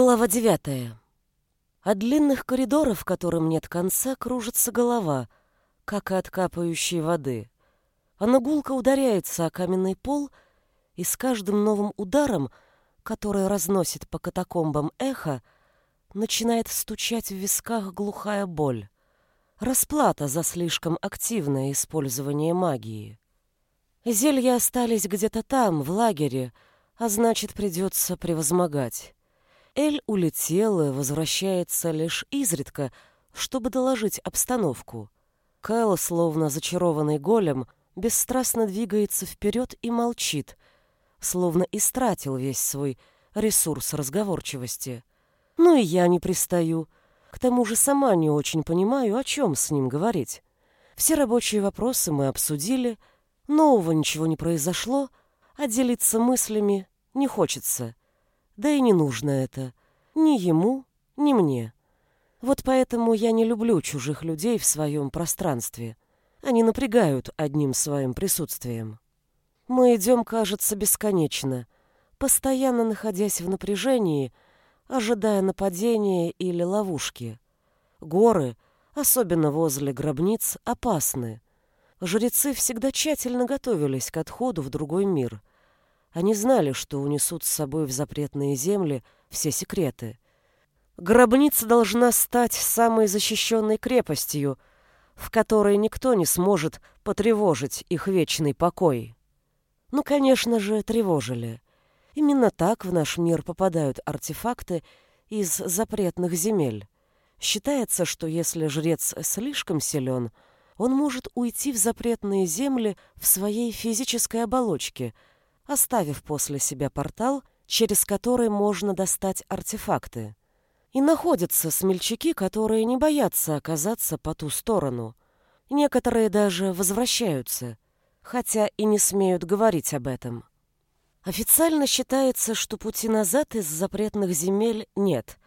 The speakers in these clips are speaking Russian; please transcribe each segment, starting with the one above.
Глава девятая. От длинных коридоров, которым нет конца, кружится голова, как и от капающей воды. Она гулко ударяется о каменный пол, и с каждым новым ударом, который разносит по катакомбам эхо, начинает стучать в висках глухая боль. Расплата за слишком активное использование магии. Зелья остались где-то там, в лагере, а значит, придется превозмогать. Эль улетела, возвращается лишь изредка, чтобы доложить обстановку. Кайл, словно зачарованный голем, бесстрастно двигается вперед и молчит, словно истратил весь свой ресурс разговорчивости. Ну и я не пристаю. К тому же сама не очень понимаю, о чем с ним говорить. Все рабочие вопросы мы обсудили, нового ничего не произошло, а делиться мыслями не хочется. Да и не нужно это. Ни ему, ни мне. Вот поэтому я не люблю чужих людей в своем пространстве. Они напрягают одним своим присутствием. Мы идем, кажется, бесконечно, постоянно находясь в напряжении, ожидая нападения или ловушки. Горы, особенно возле гробниц, опасны. Жрецы всегда тщательно готовились к отходу в другой мир. Они знали, что унесут с собой в запретные земли все секреты. Гробница должна стать самой защищенной крепостью, в которой никто не сможет потревожить их вечный покой. Ну, конечно же, тревожили. Именно так в наш мир попадают артефакты из запретных земель. Считается, что если жрец слишком силен, он может уйти в запретные земли в своей физической оболочке, оставив после себя портал, через который можно достать артефакты. И находятся смельчаки, которые не боятся оказаться по ту сторону. Некоторые даже возвращаются, хотя и не смеют говорить об этом. Официально считается, что пути назад из запретных земель нет.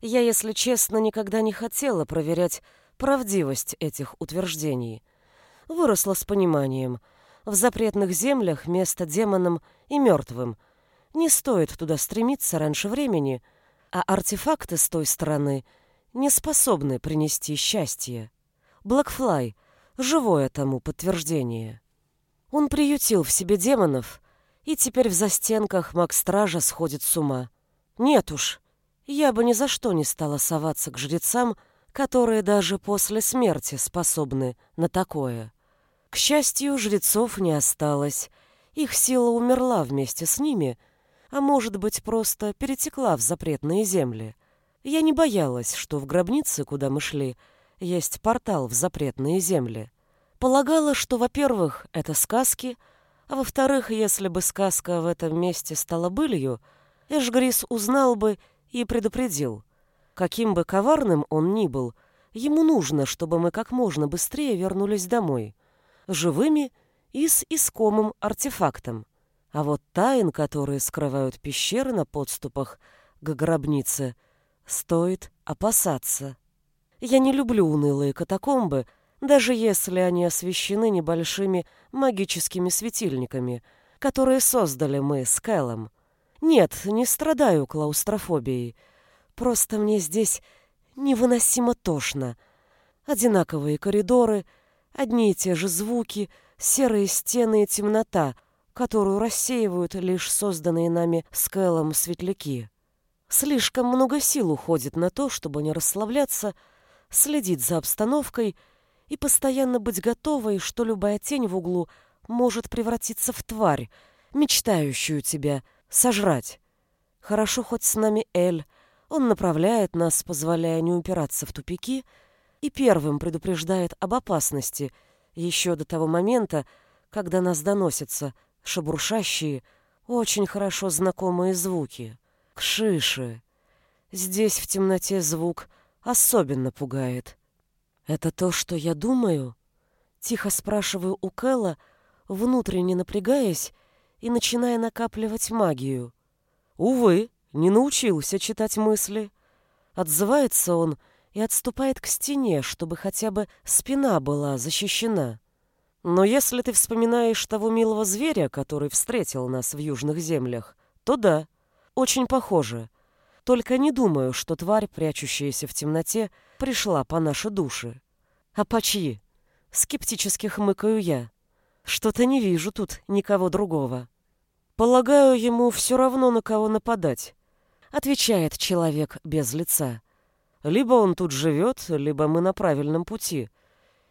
Я, если честно, никогда не хотела проверять правдивость этих утверждений. Выросла с пониманием. В запретных землях место демонам и мертвым. Не стоит туда стремиться раньше времени, а артефакты с той стороны не способны принести счастье. Блэкфлай — живое тому подтверждение. Он приютил в себе демонов — и теперь в застенках маг-стража сходит с ума. Нет уж, я бы ни за что не стала соваться к жрецам, которые даже после смерти способны на такое. К счастью, жрецов не осталось. Их сила умерла вместе с ними, а может быть, просто перетекла в запретные земли. Я не боялась, что в гробнице, куда мы шли, есть портал в запретные земли. Полагала, что, во-первых, это сказки — а во-вторых, если бы сказка в этом месте стала былью, Эшгрис узнал бы и предупредил. Каким бы коварным он ни был, ему нужно, чтобы мы как можно быстрее вернулись домой. Живыми и с искомым артефактом. А вот тайн, которые скрывают пещеры на подступах к гробнице, стоит опасаться. Я не люблю унылые катакомбы, даже если они освещены небольшими магическими светильниками, которые создали мы с Кэлом. Нет, не страдаю клаустрофобией. Просто мне здесь невыносимо тошно. Одинаковые коридоры, одни и те же звуки, серые стены и темнота, которую рассеивают лишь созданные нами с Кэлом светляки. Слишком много сил уходит на то, чтобы не расслабляться, следить за обстановкой — и постоянно быть готовой, что любая тень в углу может превратиться в тварь, мечтающую тебя сожрать. Хорошо хоть с нами Эль, он направляет нас, позволяя не упираться в тупики, и первым предупреждает об опасности еще до того момента, когда нас доносятся шебуршащие, очень хорошо знакомые звуки. Кшиши. Здесь в темноте звук особенно пугает. «Это то, что я думаю?» Тихо спрашиваю у Кэлла, внутренне напрягаясь и начиная накапливать магию. «Увы, не научился читать мысли». Отзывается он и отступает к стене, чтобы хотя бы спина была защищена. Но если ты вспоминаешь того милого зверя, который встретил нас в южных землях, то да, очень похоже. Только не думаю, что тварь, прячущаяся в темноте, пришла по нашей душе. А по чьи? Скептически хмыкаю я. Что-то не вижу тут никого другого. Полагаю, ему все равно на кого нападать. Отвечает человек без лица. Либо он тут живет, либо мы на правильном пути.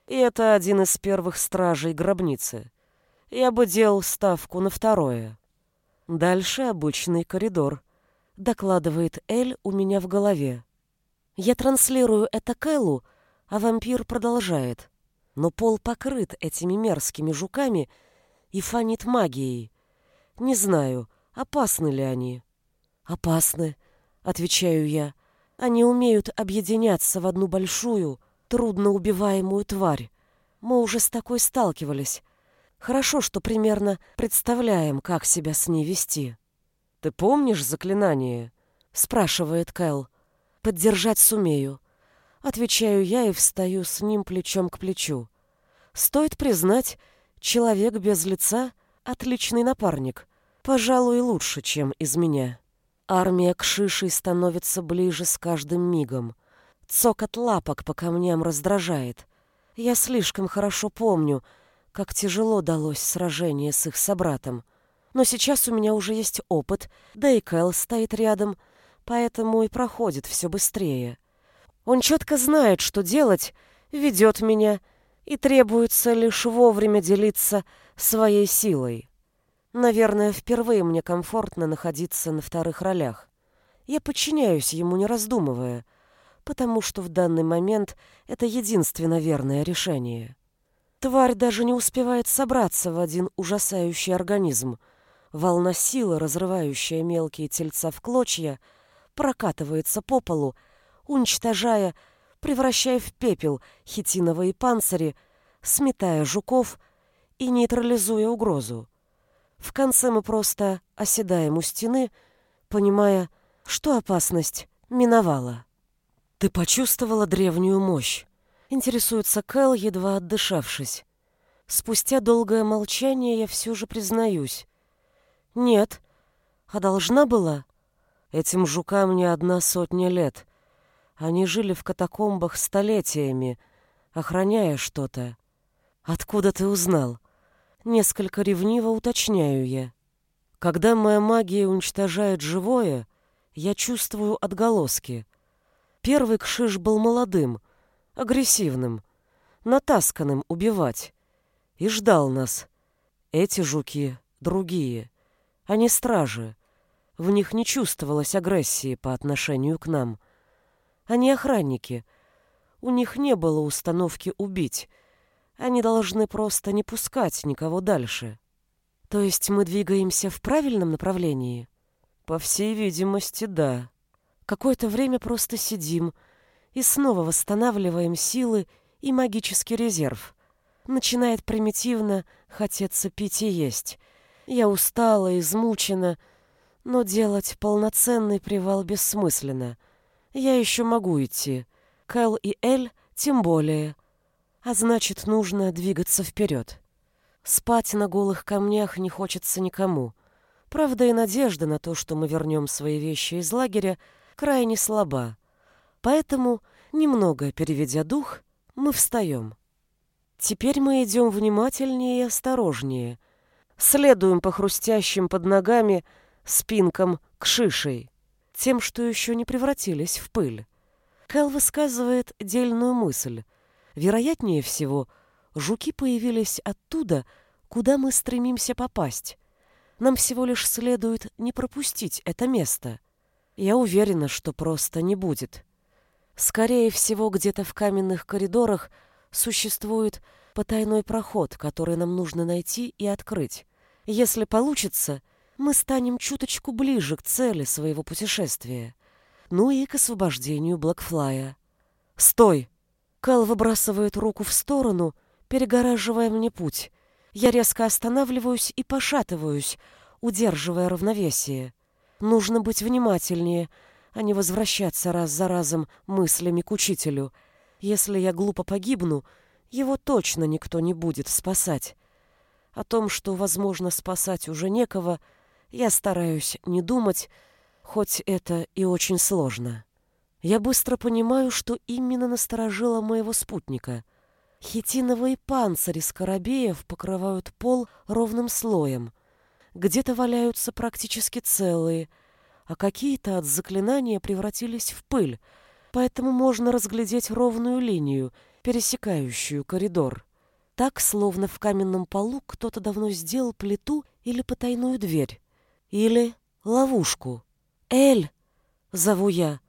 И это один из первых стражей гробницы. Я бы делал ставку на второе. Дальше обычный коридор. Докладывает Эль у меня в голове. Я транслирую это Кэллу, а вампир продолжает. Но пол покрыт этими мерзкими жуками и фонит магией. Не знаю, опасны ли они. Опасны, отвечаю я. Они умеют объединяться в одну большую, трудно убиваемую тварь. Мы уже с такой сталкивались. Хорошо, что примерно представляем, как себя с ней вести. «Ты помнишь заклинание?» — спрашивает Кэл. «Поддержать сумею». Отвечаю я и встаю с ним плечом к плечу. Стоит признать, человек без лица — отличный напарник. Пожалуй, лучше, чем из меня. Армия кшишей становится ближе с каждым мигом. Цокот лапок по камням раздражает. Я слишком хорошо помню, как тяжело далось сражение с их собратом. Но сейчас у меня уже есть опыт, да и Кэл стоит рядом, поэтому и проходит все быстрее. Он четко знает, что делать, ведет меня, и требуется лишь вовремя делиться своей силой. Наверное, впервые мне комфортно находиться на вторых ролях. Я подчиняюсь ему, не раздумывая, потому что в данный момент это единственно верное решение. Тварь даже не успевает собраться в один ужасающий организм. Волна силы, разрывающая мелкие тельца в клочья, прокатывается по полу, уничтожая, превращая в пепел хитиновые панцири, сметая жуков и нейтрализуя угрозу. В конце мы просто оседаем у стены, понимая, что опасность миновала. «Ты почувствовала древнюю мощь?» — интересуется Кэл, едва отдышавшись. Спустя долгое молчание я все же признаюсь. «Нет. А должна была?» Этим жукам не одна сотня лет. Они жили в катакомбах столетиями, охраняя что-то. Откуда ты узнал? Несколько ревниво уточняю я. Когда моя магия уничтожает живое, я чувствую отголоски. Первый кшиш был молодым, агрессивным, натасканным убивать. И ждал нас. Эти жуки другие. Они стражи. В них не чувствовалось агрессии по отношению к нам. Они охранники. У них не было установки убить — они должны просто не пускать никого дальше. То есть мы двигаемся в правильном направлении? По всей видимости, да. Какое-то время просто сидим и снова восстанавливаем силы и магический резерв. Начинает примитивно хотеться пить и есть. Я устала, измучена, но делать полноценный привал бессмысленно. Я еще могу идти. Кэл и Эль тем более — а значит, нужно двигаться вперед. Спать на голых камнях не хочется никому. Правда, и надежда на то, что мы вернем свои вещи из лагеря, крайне слаба. Поэтому, немного переведя дух, мы встаем. Теперь мы идем внимательнее и осторожнее. Следуем по хрустящим под ногами спинкам к шишей, тем, что еще не превратились в пыль. Кэл высказывает дельную мысль — Вероятнее всего, жуки появились оттуда, куда мы стремимся попасть. Нам всего лишь следует не пропустить это место. Я уверена, что просто не будет. Скорее всего, где-то в каменных коридорах существует потайной проход, который нам нужно найти и открыть. Если получится, мы станем чуточку ближе к цели своего путешествия. Ну и к освобождению Блэкфлая. «Стой!» Кал выбрасывает руку в сторону, перегораживая мне путь. Я резко останавливаюсь и пошатываюсь, удерживая равновесие. Нужно быть внимательнее, а не возвращаться раз за разом мыслями к учителю. Если я глупо погибну, его точно никто не будет спасать. О том, что, возможно, спасать уже некого, я стараюсь не думать, хоть это и очень сложно. Я быстро понимаю, что именно насторожило моего спутника. Хитиновые панцири скоробеев покрывают пол ровным слоем. Где-то валяются практически целые, а какие-то от заклинания превратились в пыль, поэтому можно разглядеть ровную линию, пересекающую коридор. Так, словно в каменном полу кто-то давно сделал плиту или потайную дверь. Или ловушку. «Эль!» — зову я.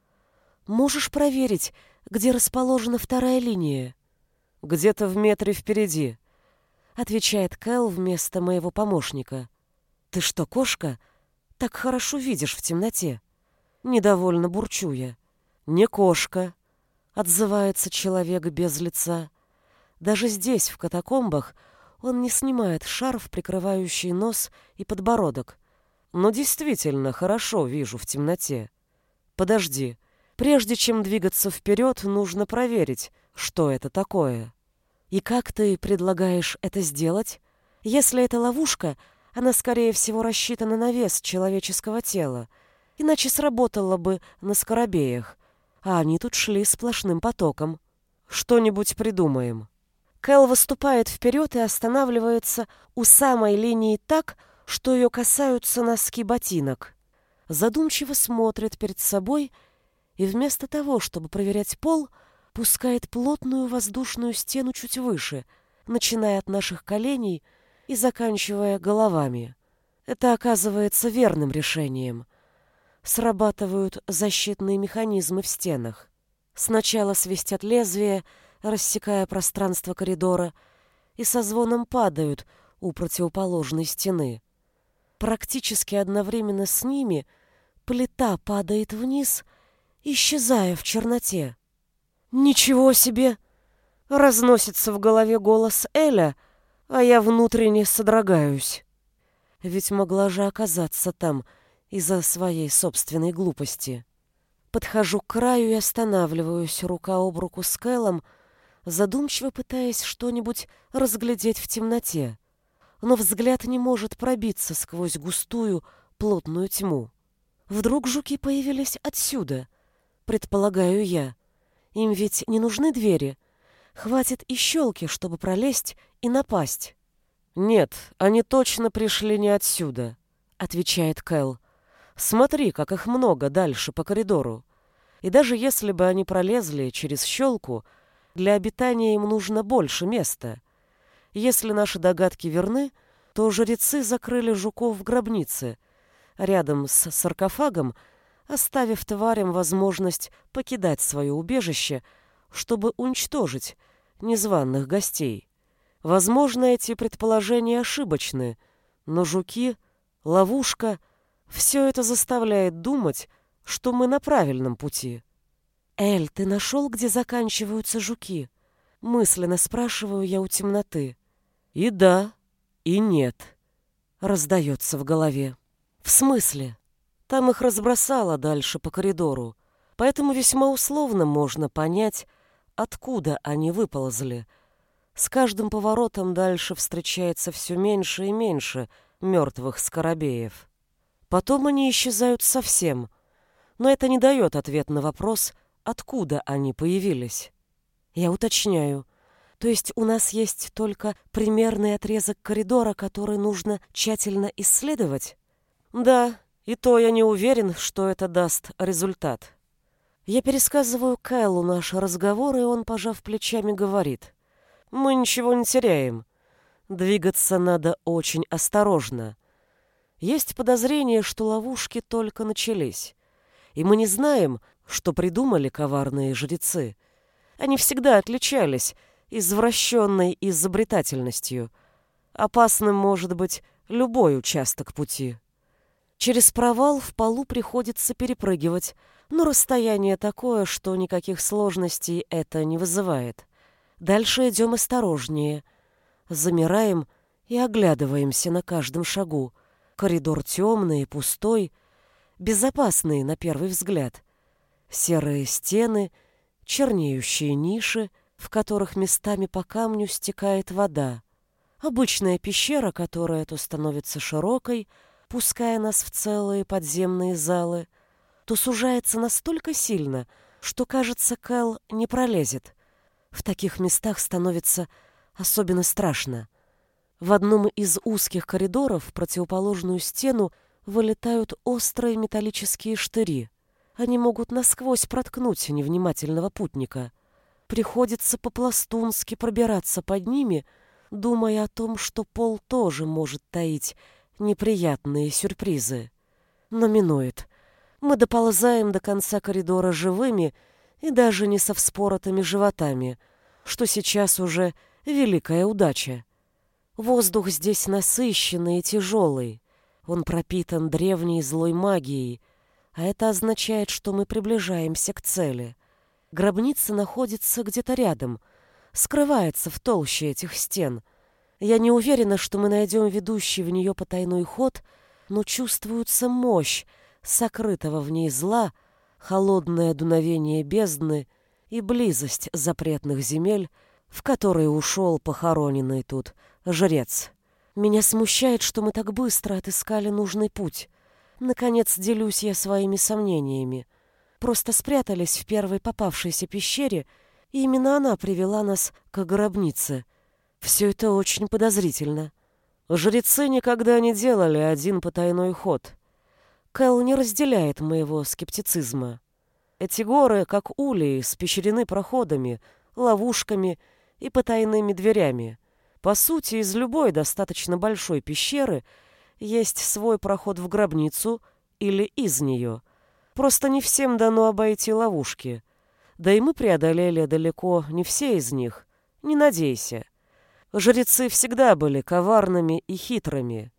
Можешь проверить, где расположена вторая линия? Где-то в метре впереди, отвечает Кэл вместо моего помощника. Ты что, кошка? Так хорошо видишь в темноте. Недовольно бурчу я. Не кошка, отзывается человек без лица. Даже здесь, в катакомбах, он не снимает шарф, прикрывающий нос и подбородок. Но действительно хорошо вижу в темноте. Подожди, Прежде чем двигаться вперед, нужно проверить, что это такое. И как ты предлагаешь это сделать? Если это ловушка, она, скорее всего, рассчитана на вес человеческого тела, иначе сработала бы на скоробеях, а они тут шли сплошным потоком. Что-нибудь придумаем. Кэл выступает вперед и останавливается у самой линии так, что ее касаются носки ботинок. Задумчиво смотрит перед собой и вместо того, чтобы проверять пол, пускает плотную воздушную стену чуть выше, начиная от наших коленей и заканчивая головами. Это оказывается верным решением. Срабатывают защитные механизмы в стенах. Сначала свистят лезвия, рассекая пространство коридора, и со звоном падают у противоположной стены. Практически одновременно с ними плита падает вниз — исчезая в черноте. «Ничего себе!» — разносится в голове голос Эля, а я внутренне содрогаюсь. Ведь могла же оказаться там из-за своей собственной глупости. Подхожу к краю и останавливаюсь рука об руку с Кэлом, задумчиво пытаясь что-нибудь разглядеть в темноте. Но взгляд не может пробиться сквозь густую, плотную тьму. Вдруг жуки появились отсюда — предполагаю я. Им ведь не нужны двери. Хватит и щелки, чтобы пролезть и напасть. Нет, они точно пришли не отсюда, отвечает Кэл. Смотри, как их много дальше по коридору. И даже если бы они пролезли через щелку, для обитания им нужно больше места. Если наши догадки верны, то жрецы закрыли жуков в гробнице. Рядом с саркофагом оставив тварям возможность покидать свое убежище, чтобы уничтожить незваных гостей. Возможно, эти предположения ошибочны, но жуки, ловушка — все это заставляет думать, что мы на правильном пути. «Эль, ты нашел, где заканчиваются жуки?» Мысленно спрашиваю я у темноты. «И да, и нет», — раздается в голове. «В смысле?» Там их разбросало дальше по коридору, поэтому весьма условно можно понять, откуда они выползли. С каждым поворотом дальше встречается все меньше и меньше мертвых скоробеев. Потом они исчезают совсем, но это не дает ответ на вопрос, откуда они появились. Я уточняю. То есть у нас есть только примерный отрезок коридора, который нужно тщательно исследовать? Да, и то я не уверен, что это даст результат. Я пересказываю Кайлу наш разговор, и он, пожав плечами, говорит. Мы ничего не теряем. Двигаться надо очень осторожно. Есть подозрение, что ловушки только начались. И мы не знаем, что придумали коварные жрецы. Они всегда отличались извращенной изобретательностью. Опасным может быть любой участок пути. Через провал в полу приходится перепрыгивать, но расстояние такое, что никаких сложностей это не вызывает. Дальше идем осторожнее. Замираем и оглядываемся на каждом шагу. Коридор темный, пустой, безопасный на первый взгляд. Серые стены, чернеющие ниши, в которых местами по камню стекает вода. Обычная пещера, которая то становится широкой, пуская нас в целые подземные залы, то сужается настолько сильно, что, кажется, Кэл не пролезет. В таких местах становится особенно страшно. В одном из узких коридоров в противоположную стену вылетают острые металлические штыри. Они могут насквозь проткнуть невнимательного путника. Приходится по-пластунски пробираться под ними, думая о том, что пол тоже может таить неприятные сюрпризы. Но минует. Мы доползаем до конца коридора живыми и даже не со вспоротыми животами, что сейчас уже великая удача. Воздух здесь насыщенный и тяжелый. Он пропитан древней злой магией, а это означает, что мы приближаемся к цели. Гробница находится где-то рядом, скрывается в толще этих стен. Я не уверена, что мы найдем ведущий в нее потайной ход, но чувствуется мощь сокрытого в ней зла, холодное дуновение бездны и близость запретных земель, в которые ушел похороненный тут жрец. Меня смущает, что мы так быстро отыскали нужный путь. Наконец делюсь я своими сомнениями. Просто спрятались в первой попавшейся пещере, и именно она привела нас к гробнице. Все это очень подозрительно. Жрецы никогда не делали один потайной ход. Кэл не разделяет моего скептицизма. Эти горы, как улей, спещрены проходами, ловушками и потайными дверями. По сути, из любой достаточно большой пещеры есть свой проход в гробницу или из нее. Просто не всем дано обойти ловушки. Да и мы преодолели далеко не все из них. Не надейся. Жрецы всегда были коварными и хитрыми.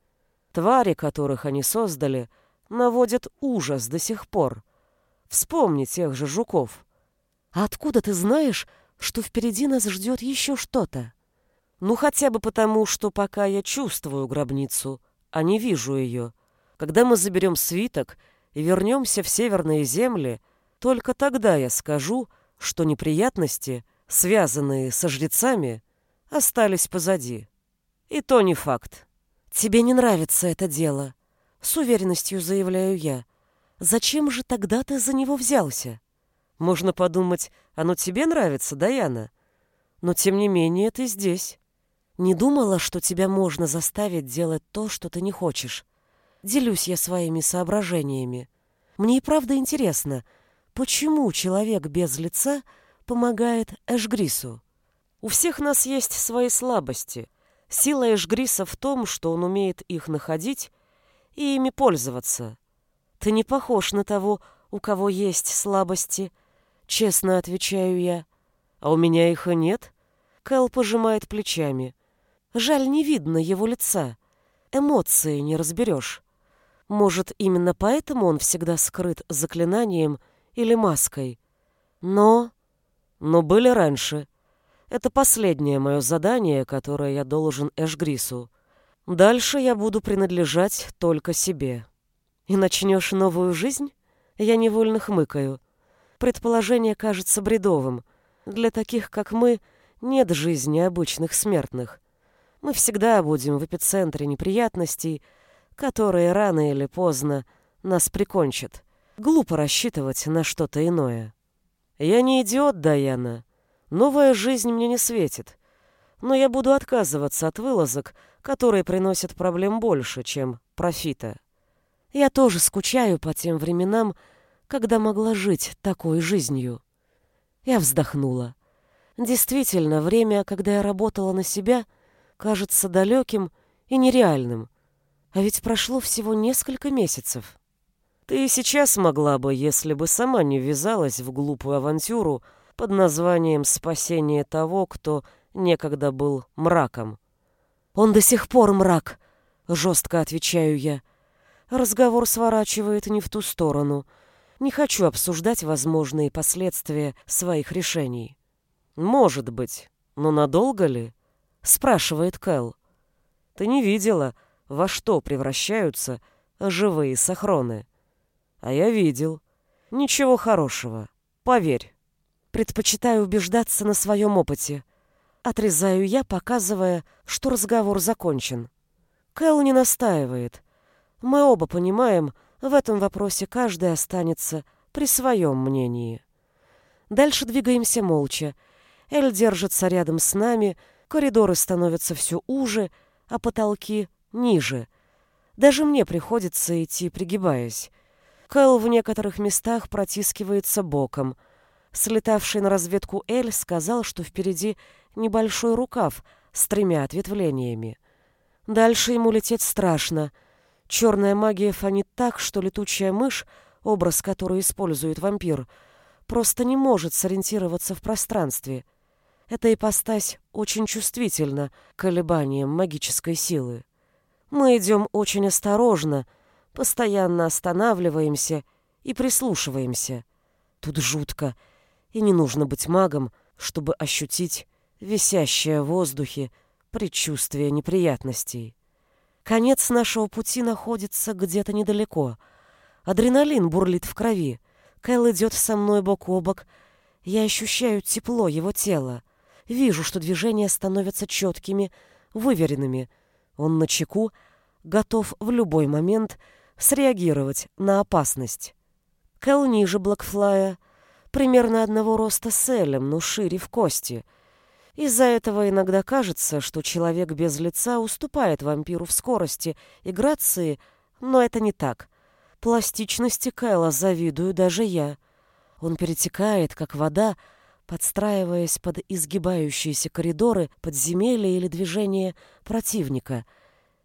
Твари, которых они создали, наводят ужас до сих пор. Вспомни тех же жуков. А откуда ты знаешь, что впереди нас ждет еще что-то? Ну, хотя бы потому, что пока я чувствую гробницу, а не вижу ее. Когда мы заберем свиток и вернемся в северные земли, только тогда я скажу, что неприятности, связанные со жрецами, остались позади. И то не факт. Тебе не нравится это дело, с уверенностью заявляю я. Зачем же тогда ты за него взялся? Можно подумать, оно тебе нравится, Даяна. Но тем не менее ты здесь. Не думала, что тебя можно заставить делать то, что ты не хочешь. Делюсь я своими соображениями. Мне и правда интересно, почему человек без лица помогает Эшгрису? У всех нас есть свои слабости. Сила Эшгриса в том, что он умеет их находить и ими пользоваться. Ты не похож на того, у кого есть слабости, честно отвечаю я. А у меня их и нет. Кэл пожимает плечами. Жаль, не видно его лица. Эмоции не разберешь. Может, именно поэтому он всегда скрыт заклинанием или маской. Но... Но были раньше. Это последнее мое задание, которое я должен Эшгрису. Дальше я буду принадлежать только себе. И начнешь новую жизнь? Я невольно хмыкаю. Предположение кажется бредовым. Для таких, как мы, нет жизни обычных смертных. Мы всегда будем в эпицентре неприятностей, которые рано или поздно нас прикончат. Глупо рассчитывать на что-то иное. Я не идиот, Даяна. Новая жизнь мне не светит. Но я буду отказываться от вылазок, которые приносят проблем больше, чем профита. Я тоже скучаю по тем временам, когда могла жить такой жизнью. Я вздохнула. Действительно, время, когда я работала на себя — кажется далеким и нереальным. А ведь прошло всего несколько месяцев. Ты сейчас могла бы, если бы сама не ввязалась в глупую авантюру под названием «Спасение того, кто некогда был мраком». «Он до сих пор мрак», — жестко отвечаю я. Разговор сворачивает не в ту сторону. Не хочу обсуждать возможные последствия своих решений. Может быть, но надолго ли? спрашивает Кэл. Ты не видела, во что превращаются живые сахроны? А я видел. Ничего хорошего. Поверь. Предпочитаю убеждаться на своем опыте. Отрезаю я, показывая, что разговор закончен. Кэл не настаивает. Мы оба понимаем, В этом вопросе каждый останется при своем мнении. Дальше двигаемся молча. Эль держится рядом с нами, коридоры становятся все уже, а потолки ниже. Даже мне приходится идти, пригибаясь. Кэл в некоторых местах протискивается боком. Слетавший на разведку Эль сказал, что впереди небольшой рукав с тремя ответвлениями. Дальше ему лететь страшно. Черная магия фонит так, что летучая мышь, образ который использует вампир, просто не может сориентироваться в пространстве. Эта ипостась очень чувствительна к колебаниям магической силы. Мы идем очень осторожно, постоянно останавливаемся и прислушиваемся. Тут жутко, и не нужно быть магом, чтобы ощутить висящее в воздухе предчувствие неприятностей. Конец нашего пути находится где-то недалеко. Адреналин бурлит в крови. Кэл идет со мной бок о бок. Я ощущаю тепло его тела. Вижу, что движения становятся четкими, выверенными. Он на чеку, готов в любой момент среагировать на опасность. Кэл ниже Блэкфлая, примерно одного роста с Элем, но шире в кости — из-за этого иногда кажется, что человек без лица уступает вампиру в скорости и грации, но это не так. Пластичности Кайла завидую даже я. Он перетекает, как вода, подстраиваясь под изгибающиеся коридоры, подземелья или движение противника.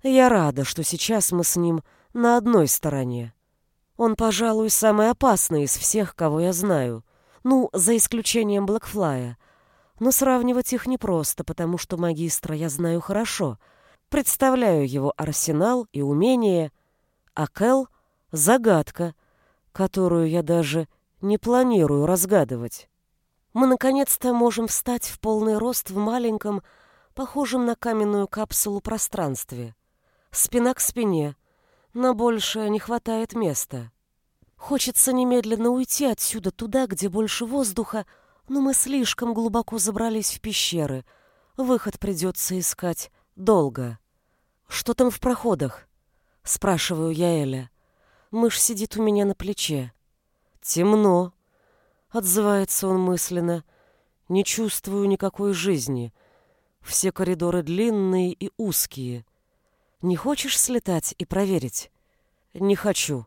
Я рада, что сейчас мы с ним на одной стороне. Он, пожалуй, самый опасный из всех, кого я знаю. Ну, за исключением Блэкфлая — но сравнивать их непросто, потому что магистра я знаю хорошо. Представляю его арсенал и умения, а Кэл — загадка, которую я даже не планирую разгадывать. Мы наконец-то можем встать в полный рост в маленьком, похожем на каменную капсулу пространстве. Спина к спине. На большее не хватает места. Хочется немедленно уйти отсюда туда, где больше воздуха — но мы слишком глубоко забрались в пещеры. Выход придется искать долго. Что там в проходах? Спрашиваю я Эля. Мышь сидит у меня на плече. Темно. Отзывается он мысленно. Не чувствую никакой жизни. Все коридоры длинные и узкие. Не хочешь слетать и проверить? Не хочу.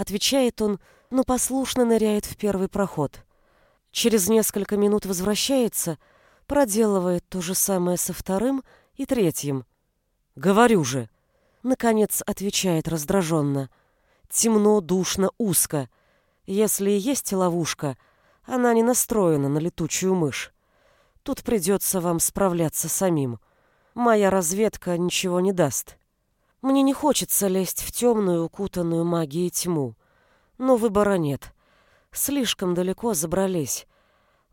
Отвечает он, но послушно ныряет в первый проход. Через несколько минут возвращается, проделывает то же самое со вторым и третьим. «Говорю же!» Наконец отвечает раздраженно. «Темно, душно, узко. Если и есть ловушка, она не настроена на летучую мышь. Тут придется вам справляться самим. Моя разведка ничего не даст. Мне не хочется лезть в темную, укутанную магией тьму. Но выбора нет. Слишком далеко забрались.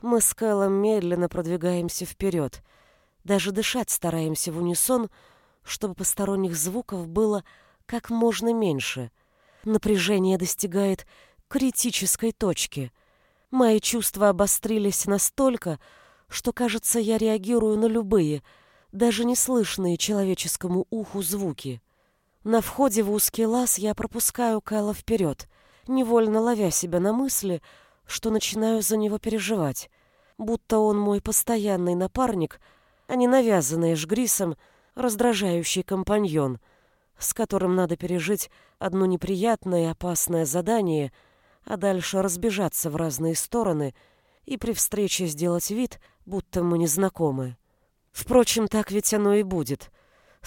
Мы с Кэлом медленно продвигаемся вперед. Даже дышать стараемся в унисон, чтобы посторонних звуков было как можно меньше. Напряжение достигает критической точки. Мои чувства обострились настолько, что, кажется, я реагирую на любые, даже неслышные человеческому уху звуки. На входе в узкий лаз я пропускаю Кайла вперед — невольно ловя себя на мысли, что начинаю за него переживать, будто он мой постоянный напарник, а не навязанный Эшгрисом раздражающий компаньон, с которым надо пережить одно неприятное и опасное задание, а дальше разбежаться в разные стороны и при встрече сделать вид, будто мы не знакомы. Впрочем, так ведь оно и будет.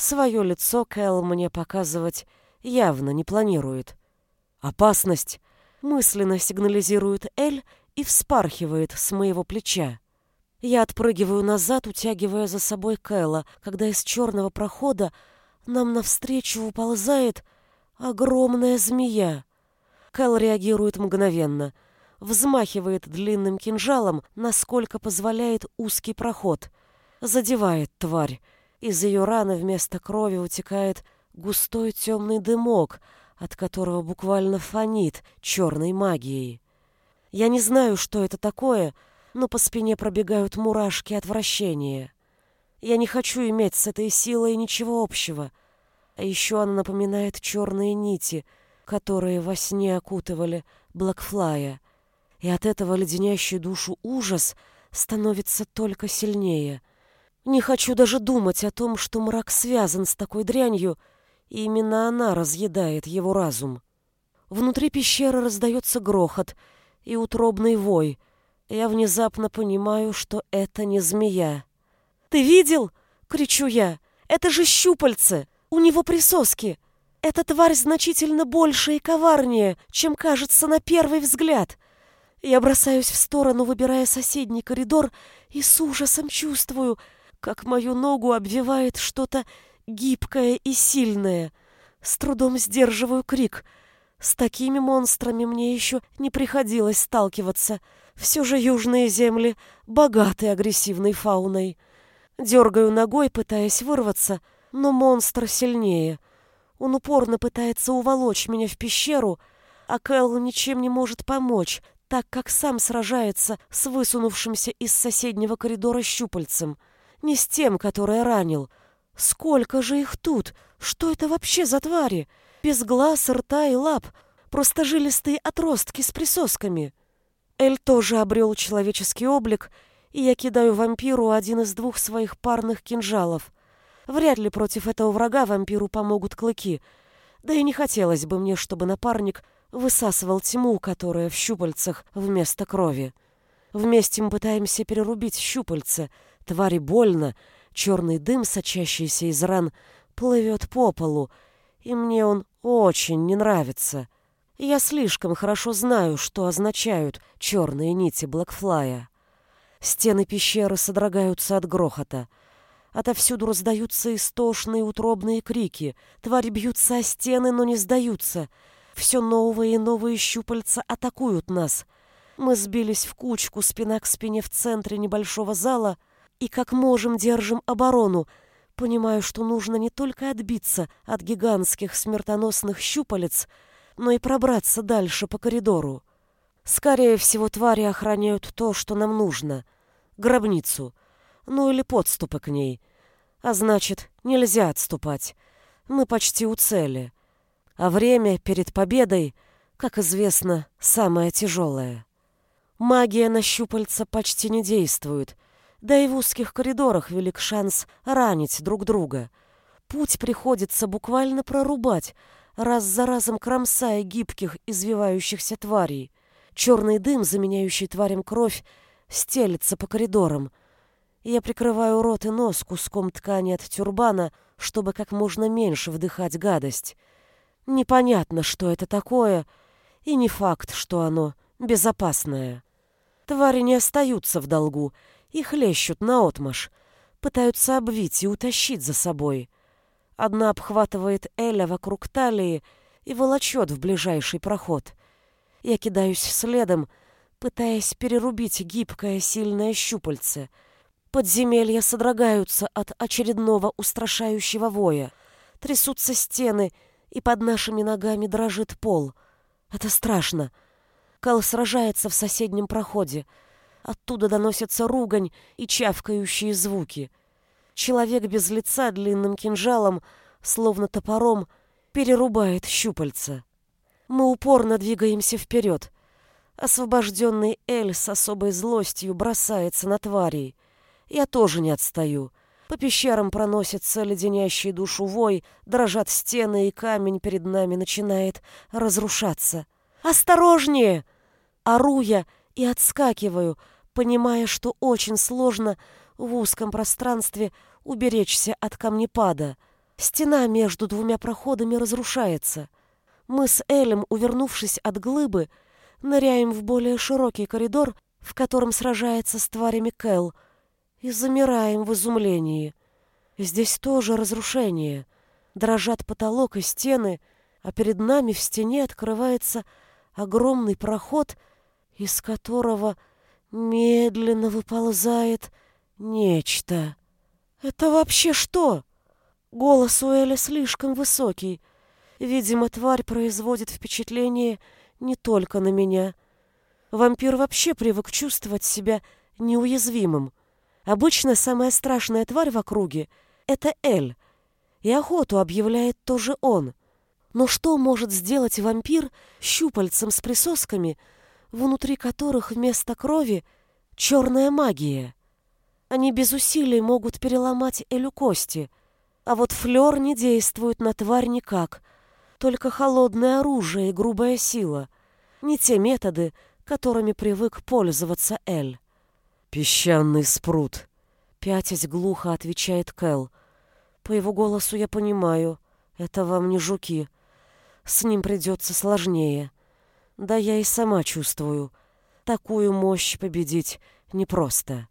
Свое лицо Кэл мне показывать явно не планирует. «Опасность!» — мысленно сигнализирует Эль и вспархивает с моего плеча. Я отпрыгиваю назад, утягивая за собой Кэла, когда из черного прохода нам навстречу уползает огромная змея. Кэл реагирует мгновенно, взмахивает длинным кинжалом, насколько позволяет узкий проход, задевает тварь. Из ее раны вместо крови утекает густой темный дымок — от которого буквально фонит черной магией. Я не знаю, что это такое, но по спине пробегают мурашки отвращения. Я не хочу иметь с этой силой ничего общего. А еще она напоминает черные нити, которые во сне окутывали Блэкфлая, и от этого леденящий душу ужас становится только сильнее. Не хочу даже думать о том, что мрак связан с такой дрянью, и именно она разъедает его разум. Внутри пещеры раздается грохот и утробный вой. Я внезапно понимаю, что это не змея. «Ты видел?» — кричу я. «Это же щупальце! У него присоски! Эта тварь значительно больше и коварнее, чем кажется на первый взгляд!» Я бросаюсь в сторону, выбирая соседний коридор, и с ужасом чувствую, как мою ногу обвивает что-то гибкое и сильное. С трудом сдерживаю крик. С такими монстрами мне еще не приходилось сталкиваться. Все же южные земли богаты агрессивной фауной. Дергаю ногой, пытаясь вырваться, но монстр сильнее. Он упорно пытается уволочь меня в пещеру, а Кэл ничем не может помочь, так как сам сражается с высунувшимся из соседнего коридора щупальцем. Не с тем, которое ранил. Сколько же их тут? Что это вообще за твари? Без глаз, рта и лап. Просто жилистые отростки с присосками. Эль тоже обрел человеческий облик и я кидаю вампиру один из двух своих парных кинжалов. Вряд ли против этого врага вампиру помогут клыки, да и не хотелось бы мне, чтобы напарник высасывал тьму, которая в щупальцах вместо крови. Вместе мы пытаемся перерубить щупальца, твари больно, черный дым, сочащийся из ран, плывет по полу, и мне он очень не нравится. Я слишком хорошо знаю, что означают черные нити Блэкфлая. Стены пещеры содрогаются от грохота. Отовсюду раздаются истошные утробные крики. Твари бьются о стены, но не сдаются. Все новые и новые щупальца атакуют нас. Мы сбились в кучку, спина к спине в центре небольшого зала, и как можем держим оборону, понимаю, что нужно не только отбиться от гигантских смертоносных щупалец, но и пробраться дальше по коридору. Скорее всего, твари охраняют то, что нам нужно. Гробницу. Ну или подступы к ней. А значит, нельзя отступать. Мы почти у цели. А время перед победой, как известно, самое тяжелое. Магия на щупальца почти не действует. Да и в узких коридорах велик шанс ранить друг друга. Путь приходится буквально прорубать, раз за разом кромсая гибких, извивающихся тварей. Черный дым, заменяющий тварям кровь, стелется по коридорам. Я прикрываю рот и нос куском ткани от тюрбана, чтобы как можно меньше вдыхать гадость. Непонятно, что это такое, и не факт, что оно безопасное. Твари не остаются в долгу, их лещут наотмашь, пытаются обвить и утащить за собой. Одна обхватывает Эля вокруг талии и волочет в ближайший проход. Я кидаюсь следом, пытаясь перерубить гибкое сильное щупальце. Подземелья содрогаются от очередного устрашающего воя. Трясутся стены, и под нашими ногами дрожит пол. Это страшно. Кал сражается в соседнем проходе. Оттуда доносятся ругань и чавкающие звуки. Человек без лица длинным кинжалом, словно топором, перерубает щупальца. Мы упорно двигаемся вперед. Освобожденный Эль с особой злостью бросается на тварей. Я тоже не отстаю. По пещерам проносится леденящий душу вой, дрожат стены, и камень перед нами начинает разрушаться. «Осторожнее!» Ору я и отскакиваю, понимая, что очень сложно в узком пространстве уберечься от камнепада. Стена между двумя проходами разрушается — мы с Элем, увернувшись от глыбы, ныряем в более широкий коридор, в котором сражается с тварями Кэл, и замираем в изумлении. Здесь тоже разрушение. Дрожат потолок и стены, а перед нами в стене открывается огромный проход, из которого медленно выползает нечто. «Это вообще что?» Голос у Эля слишком высокий, Видимо, тварь производит впечатление не только на меня. Вампир вообще привык чувствовать себя неуязвимым. Обычно самая страшная тварь в округе — это Эль, и охоту объявляет тоже он. Но что может сделать вампир щупальцем с присосками, внутри которых вместо крови черная магия? Они без усилий могут переломать Элю кости, а вот флёр не действует на тварь никак, только холодное оружие и грубая сила, не те методы, которыми привык пользоваться Эль. «Песчаный спрут», — пятясь глухо отвечает Кэл. По его голосу я понимаю, это вам не жуки. С ним придется сложнее. Да я и сама чувствую, такую мощь победить непросто.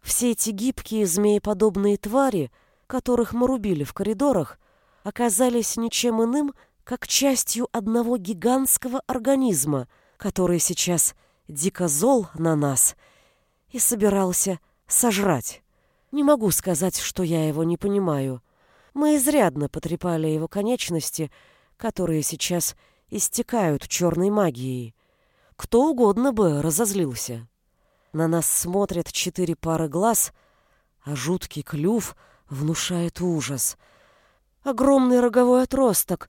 Все эти гибкие змееподобные твари, которых мы рубили в коридорах, оказались ничем иным, как частью одного гигантского организма, который сейчас дико зол на нас и собирался сожрать. Не могу сказать, что я его не понимаю. Мы изрядно потрепали его конечности, которые сейчас истекают черной магией. Кто угодно бы разозлился. На нас смотрят четыре пары глаз, а жуткий клюв внушает ужас. Огромный роговой отросток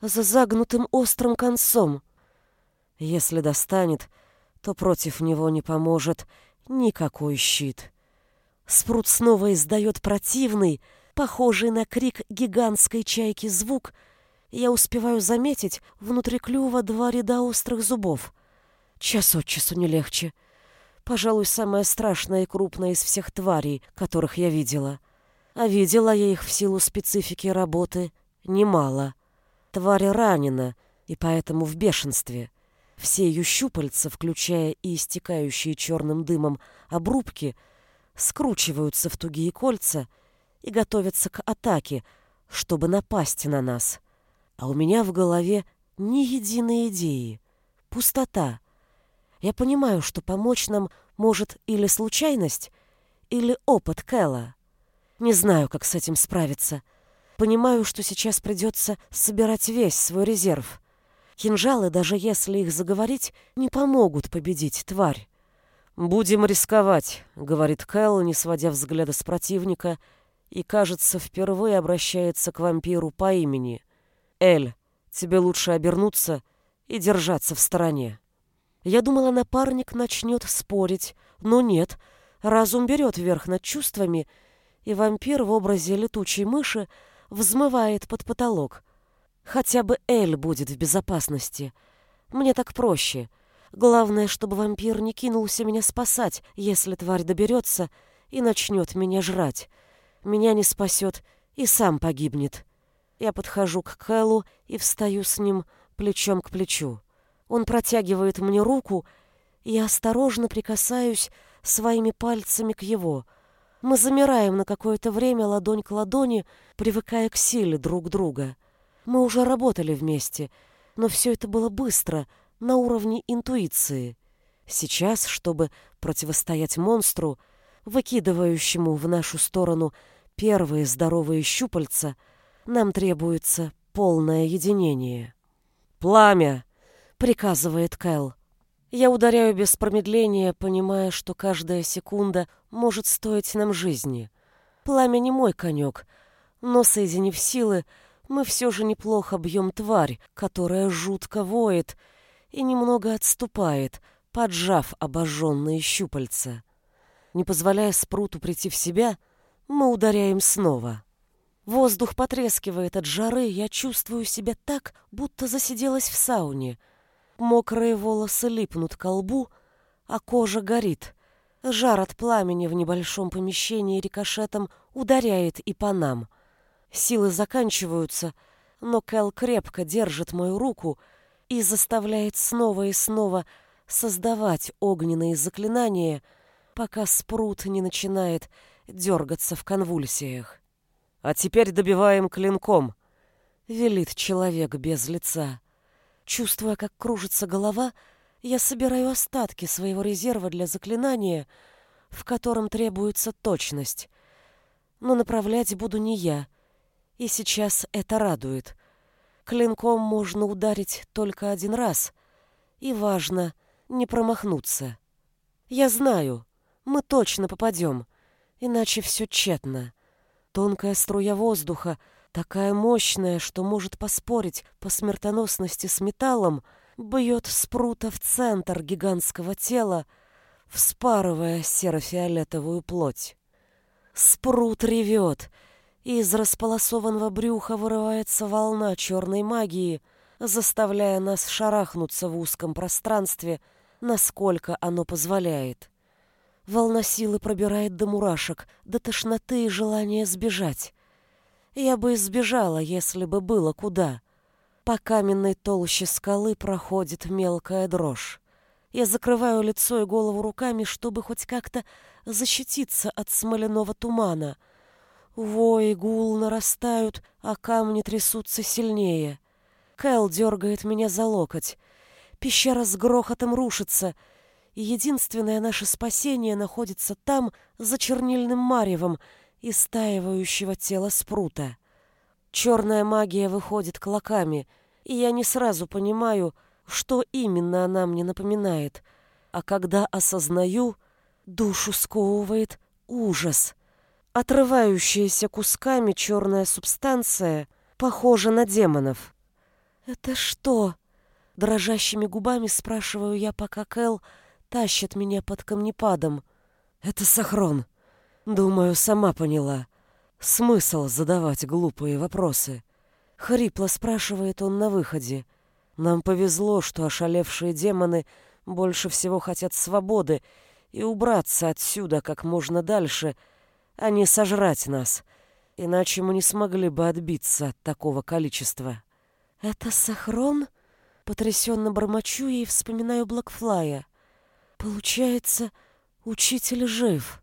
за загнутым острым концом. Если достанет, то против него не поможет никакой щит. Спрут снова издает противный, похожий на крик гигантской чайки звук, я успеваю заметить внутри клюва два ряда острых зубов. Час от часу не легче. Пожалуй, самая страшная и крупная из всех тварей, которых я видела. А видела я их в силу специфики работы немало. Тварь ранена, и поэтому в бешенстве. Все ее щупальца, включая и истекающие черным дымом обрубки, скручиваются в тугие кольца — и готовятся к атаке, чтобы напасть на нас. А у меня в голове ни единой идеи. Пустота. Я понимаю, что помочь нам может или случайность, или опыт Кэлла. Не знаю, как с этим справиться. Понимаю, что сейчас придется собирать весь свой резерв. Кинжалы, даже если их заговорить, не помогут победить тварь. «Будем рисковать», — говорит Кэл, не сводя взгляда с противника — и, кажется, впервые обращается к вампиру по имени. «Эль, тебе лучше обернуться и держаться в стороне». Я думала, напарник начнет спорить, но нет, разум берет верх над чувствами, и вампир в образе летучей мыши взмывает под потолок. Хотя бы Эль будет в безопасности. Мне так проще. Главное, чтобы вампир не кинулся меня спасать, если тварь доберется и начнет меня жрать меня не спасет и сам погибнет. Я подхожу к Кэллу и встаю с ним плечом к плечу. Он протягивает мне руку, и я осторожно прикасаюсь своими пальцами к его. Мы замираем на какое-то время ладонь к ладони, привыкая к силе друг друга. Мы уже работали вместе, но все это было быстро, на уровне интуиции. Сейчас, чтобы противостоять монстру, выкидывающему в нашу сторону первые здоровые щупальца, нам требуется полное единение. «Пламя!» — приказывает Кэл. Я ударяю без промедления, понимая, что каждая секунда может стоить нам жизни. Пламя не мой конек, но, соединив силы, мы все же неплохо бьем тварь, которая жутко воет и немного отступает, поджав обожженные щупальца. Не позволяя спруту прийти в себя, мы ударяем снова. Воздух потрескивает от жары, я чувствую себя так, будто засиделась в сауне. Мокрые волосы липнут к лбу, а кожа горит. Жар от пламени в небольшом помещении рикошетом ударяет и по нам. Силы заканчиваются, но Кэл крепко держит мою руку и заставляет снова и снова создавать огненные заклинания, пока спрут не начинает дергаться в конвульсиях. «А теперь добиваем клинком», — велит человек без лица. Чувствуя, как кружится голова, я собираю остатки своего резерва для заклинания, в котором требуется точность. Но направлять буду не я, и сейчас это радует. Клинком можно ударить только один раз, и важно не промахнуться. Я знаю, мы точно попадем — Иначе все тщетно. Тонкая струя воздуха такая мощная, что может поспорить по смертоносности с металлом, бьет спрута в центр гигантского тела, вспарывая серо-фиолетовую плоть. Спрут ревет, и из располосованного брюха вырывается волна черной магии, заставляя нас шарахнуться в узком пространстве, насколько оно позволяет. Волна силы пробирает до мурашек, до тошноты и желания сбежать. Я бы избежала, если бы было куда. По каменной толще скалы проходит мелкая дрожь. Я закрываю лицо и голову руками, чтобы хоть как-то защититься от смоляного тумана. Вой и гул нарастают, а камни трясутся сильнее. Кэл дергает меня за локоть. Пещера с грохотом рушится, и единственное наше спасение находится там, за чернильным маревом, истаивающего тела спрута. Черная магия выходит клоками, и я не сразу понимаю, что именно она мне напоминает, а когда осознаю, душу сковывает ужас. Отрывающаяся кусками черная субстанция похожа на демонов. «Это что?» Дрожащими губами спрашиваю я, пока Кэл тащит меня под камнепадом. «Это сахрон», Думаю, сама поняла. Смысл задавать глупые вопросы. Хрипло спрашивает он на выходе. Нам повезло, что ошалевшие демоны больше всего хотят свободы и убраться отсюда как можно дальше, а не сожрать нас. Иначе мы не смогли бы отбиться от такого количества. «Это Сахрон?» Потрясенно бормочу и вспоминаю Блэкфлая. «Получается, учитель жив».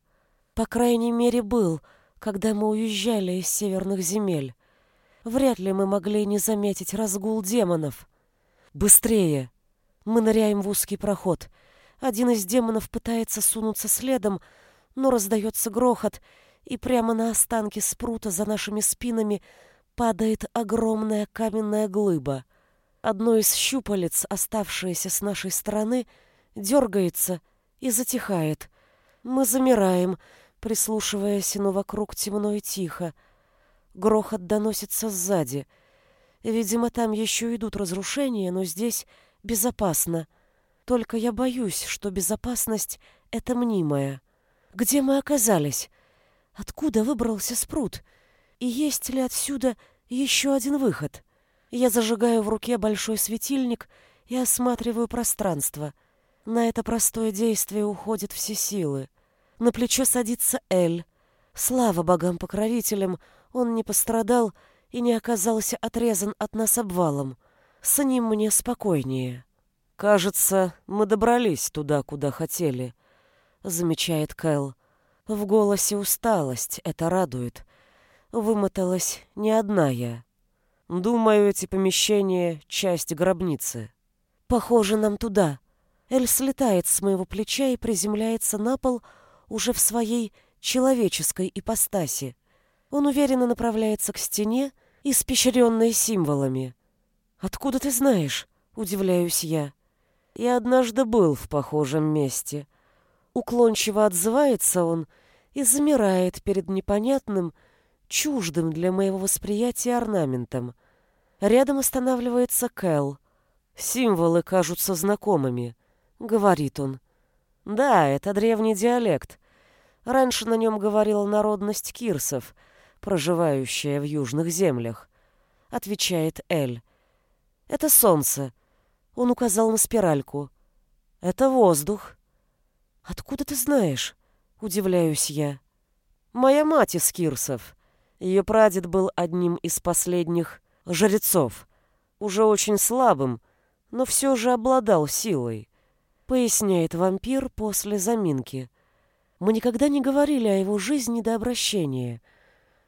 По крайней мере, был, когда мы уезжали из северных земель. Вряд ли мы могли не заметить разгул демонов. Быстрее! Мы ныряем в узкий проход. Один из демонов пытается сунуться следом, но раздается грохот, и прямо на останки спрута за нашими спинами падает огромная каменная глыба. Одно из щупалец, оставшееся с нашей стороны, дергается и затихает. Мы замираем, прислушиваясь, но вокруг темно и тихо. Грохот доносится сзади. Видимо, там еще идут разрушения, но здесь безопасно. Только я боюсь, что безопасность — это мнимая. Где мы оказались? Откуда выбрался спрут? И есть ли отсюда еще один выход? Я зажигаю в руке большой светильник и осматриваю пространство. На это простое действие уходят все силы. На плечо садится Эль. Слава богам-покровителям, он не пострадал и не оказался отрезан от нас обвалом. С ним мне спокойнее. «Кажется, мы добрались туда, куда хотели», — замечает Кэл. В голосе усталость, это радует. Вымоталась не одна я. Думаю, эти помещения — часть гробницы. Похоже нам туда. Эль слетает с моего плеча и приземляется на пол, — уже в своей человеческой ипостаси. Он уверенно направляется к стене, испещренной символами. «Откуда ты знаешь?» — удивляюсь я. «Я однажды был в похожем месте». Уклончиво отзывается он и замирает перед непонятным, чуждым для моего восприятия орнаментом. Рядом останавливается Кэл. «Символы кажутся знакомыми», — говорит он. Да, это древний диалект. Раньше на нем говорила народность кирсов, проживающая в южных землях. Отвечает Эль. Это солнце. Он указал на спиральку. Это воздух. Откуда ты знаешь? Удивляюсь я. Моя мать из кирсов. Ее прадед был одним из последних жрецов. Уже очень слабым, но все же обладал силой поясняет вампир после заминки. Мы никогда не говорили о его жизни до обращения.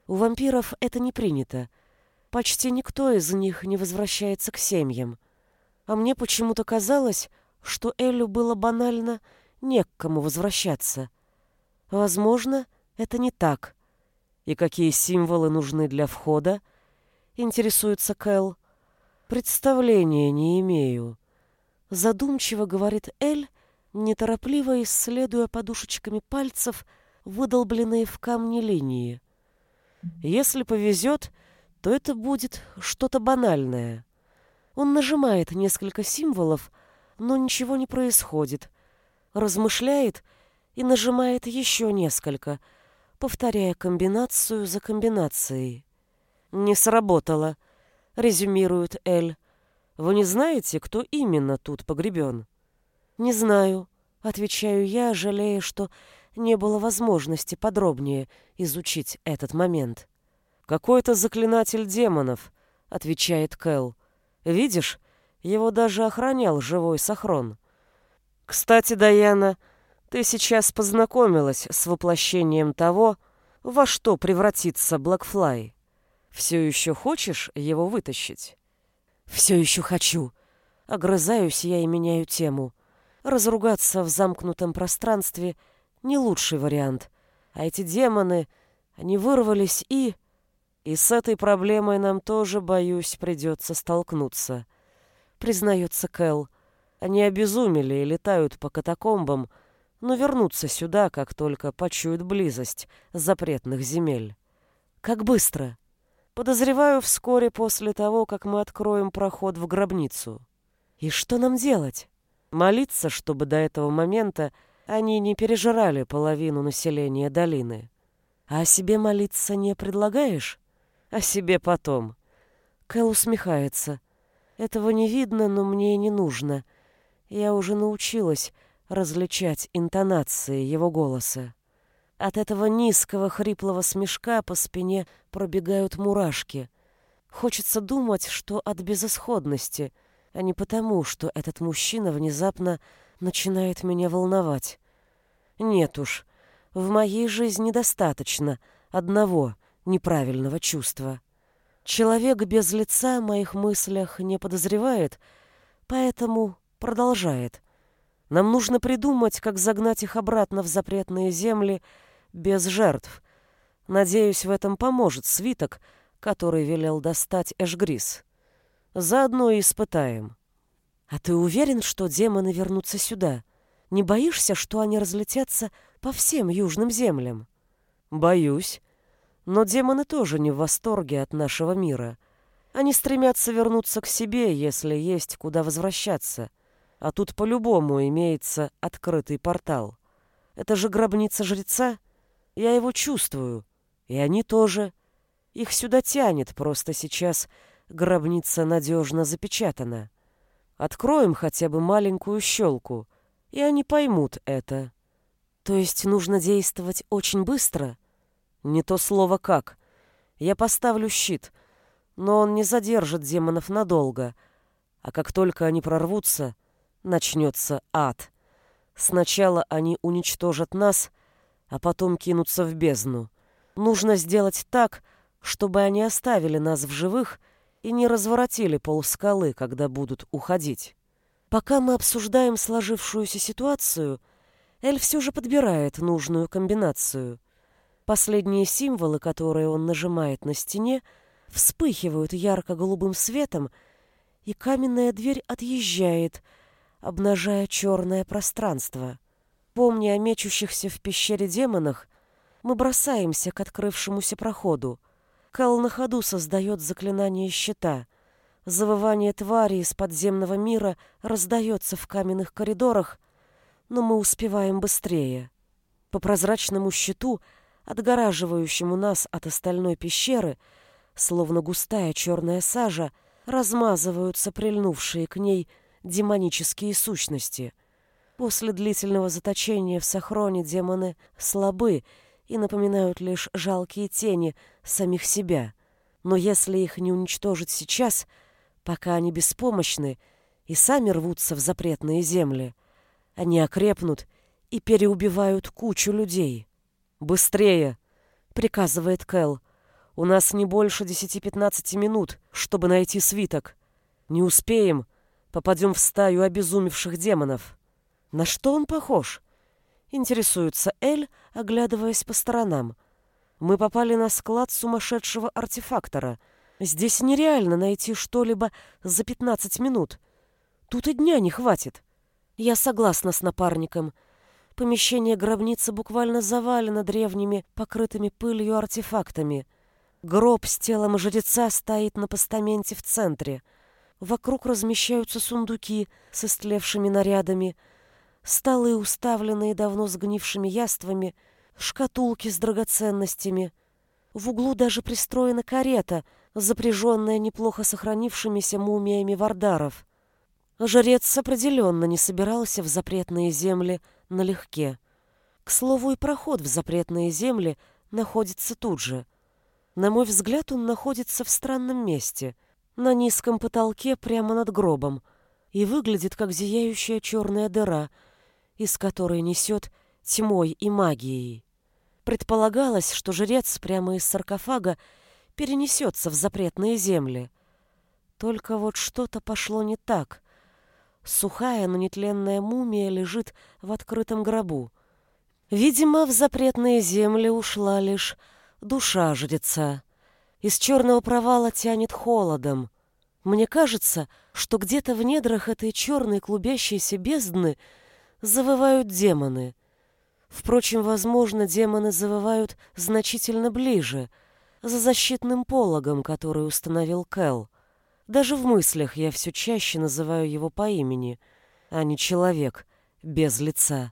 У вампиров это не принято. Почти никто из них не возвращается к семьям. А мне почему-то казалось, что Элю было банально не к кому возвращаться. Возможно, это не так. И какие символы нужны для входа? Интересуется Кэл. Представления не имею. Задумчиво говорит Эль, неторопливо исследуя подушечками пальцев выдолбленные в камне линии. Если повезет, то это будет что-то банальное. Он нажимает несколько символов, но ничего не происходит. Размышляет и нажимает еще несколько, повторяя комбинацию за комбинацией. «Не сработало», — резюмирует Эль. «Вы не знаете, кто именно тут погребен?» «Не знаю», — отвечаю я, жалея, что не было возможности подробнее изучить этот момент. «Какой-то заклинатель демонов», — отвечает Кэл. «Видишь, его даже охранял живой Сахрон». «Кстати, Даяна, ты сейчас познакомилась с воплощением того, во что превратится Блэкфлай. Все еще хочешь его вытащить?» «Все еще хочу». Огрызаюсь я и меняю тему. Разругаться в замкнутом пространстве — не лучший вариант. А эти демоны, они вырвались и... И с этой проблемой нам тоже, боюсь, придется столкнуться. Признается Кэл. Они обезумели и летают по катакомбам, но вернутся сюда, как только почуют близость запретных земель. Как быстро? Подозреваю, вскоре после того, как мы откроем проход в гробницу. И что нам делать? Молиться, чтобы до этого момента они не пережирали половину населения долины. А о себе молиться не предлагаешь? О себе потом. Кэл усмехается. Этого не видно, но мне не нужно. Я уже научилась различать интонации его голоса. От этого низкого хриплого смешка по спине пробегают мурашки. Хочется думать, что от безысходности, а не потому, что этот мужчина внезапно начинает меня волновать. Нет уж, в моей жизни достаточно одного неправильного чувства. Человек без лица в моих мыслях не подозревает, поэтому продолжает. Нам нужно придумать, как загнать их обратно в запретные земли без жертв. Надеюсь, в этом поможет свиток, который велел достать Эшгрис. Заодно и испытаем. А ты уверен, что демоны вернутся сюда? Не боишься, что они разлетятся по всем южным землям? Боюсь. Но демоны тоже не в восторге от нашего мира. Они стремятся вернуться к себе, если есть куда возвращаться. А тут по-любому имеется открытый портал. Это же гробница жреца. Я его чувствую. И они тоже. Их сюда тянет, просто сейчас гробница надежно запечатана. Откроем хотя бы маленькую щелку, и они поймут это. То есть нужно действовать очень быстро? Не то слово «как». Я поставлю щит, но он не задержит демонов надолго, а как только они прорвутся, начнется ад. Сначала они уничтожат нас, а потом кинутся в бездну. Нужно сделать так, чтобы они оставили нас в живых и не разворотили пол скалы, когда будут уходить. Пока мы обсуждаем сложившуюся ситуацию, Эль все же подбирает нужную комбинацию. Последние символы, которые он нажимает на стене, вспыхивают ярко-голубым светом, и каменная дверь отъезжает, обнажая черное пространство. Помня о мечущихся в пещере демонах, мы бросаемся к открывшемуся проходу. Кэл на ходу создает заклинание щита — Завывание твари из подземного мира раздается в каменных коридорах, но мы успеваем быстрее. По прозрачному щиту, отгораживающему нас от остальной пещеры, словно густая черная сажа, размазываются прильнувшие к ней демонические сущности. После длительного заточения в Сахроне демоны слабы и напоминают лишь жалкие тени самих себя. Но если их не уничтожить сейчас — Пока они беспомощны и сами рвутся в запретные земли, они окрепнут и переубивают кучу людей. «Быстрее!» — приказывает Кэл. «У нас не больше десяти-пятнадцати минут, чтобы найти свиток. Не успеем, попадем в стаю обезумевших демонов». «На что он похож?» — интересуется Эль, оглядываясь по сторонам. «Мы попали на склад сумасшедшего артефактора — Здесь нереально найти что-либо за 15 минут. Тут и дня не хватит. Я согласна с напарником. Помещение гробницы буквально завалено древними, покрытыми пылью артефактами. Гроб с телом жреца стоит на постаменте в центре. Вокруг размещаются сундуки с истлевшими нарядами, столы, уставленные давно сгнившими яствами, шкатулки с драгоценностями. В углу даже пристроена карета, запряженная неплохо сохранившимися мумиями вардаров. Жрец определенно не собирался в запретные земли налегке. К слову, и проход в запретные земли находится тут же. На мой взгляд, он находится в странном месте, на низком потолке прямо над гробом, и выглядит как зияющая черная дыра, из которой несет тьмой и магией. Предполагалось, что жрец прямо из саркофага перенесется в запретные земли. Только вот что-то пошло не так. Сухая, но нетленная мумия лежит в открытом гробу. Видимо, в запретные земли ушла лишь душа жреца. Из черного провала тянет холодом. Мне кажется, что где-то в недрах этой черной клубящейся бездны завывают демоны. Впрочем, возможно, демоны завывают значительно ближе, за защитным пологом, который установил Кэл. Даже в мыслях я все чаще называю его по имени, а не человек без лица.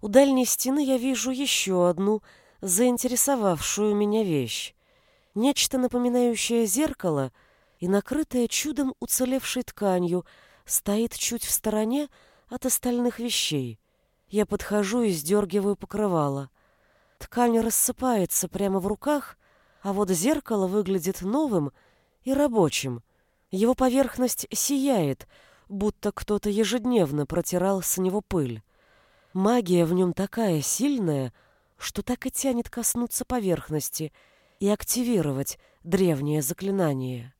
У дальней стены я вижу еще одну заинтересовавшую меня вещь. Нечто напоминающее зеркало и накрытое чудом уцелевшей тканью стоит чуть в стороне от остальных вещей. Я подхожу и сдергиваю покрывало. Ткань рассыпается прямо в руках, а вот зеркало выглядит новым и рабочим. Его поверхность сияет, будто кто-то ежедневно протирал с него пыль. Магия в нем такая сильная, что так и тянет коснуться поверхности и активировать древнее заклинание.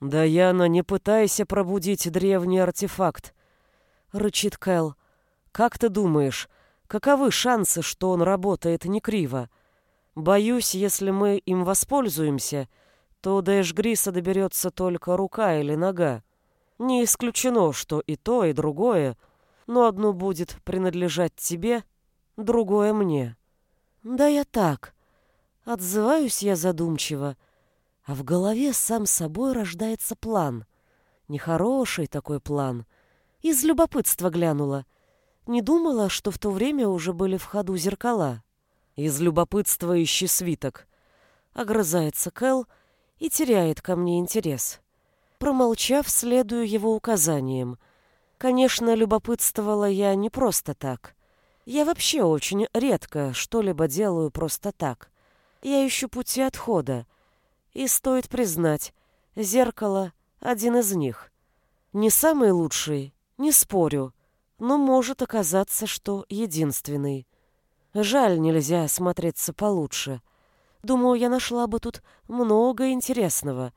«Даяна, не пытайся пробудить древний артефакт!» — рычит Кэл. «Как ты думаешь, каковы шансы, что он работает не криво? Боюсь, если мы им воспользуемся, то до Эшгриса доберется только рука или нога. Не исключено, что и то, и другое — но одно будет принадлежать тебе, другое мне. Да я так. Отзываюсь я задумчиво, а в голове сам собой рождается план. Нехороший такой план. Из любопытства глянула. Не думала, что в то время уже были в ходу зеркала. Из любопытства ищи свиток. Огрызается Кэл и теряет ко мне интерес. Промолчав, следую его указаниям — Конечно, любопытствовала я не просто так. Я вообще очень редко что-либо делаю просто так. Я ищу пути отхода. И стоит признать, зеркало — один из них. Не самый лучший, не спорю, но может оказаться, что единственный. Жаль, нельзя смотреться получше. Думаю, я нашла бы тут много интересного.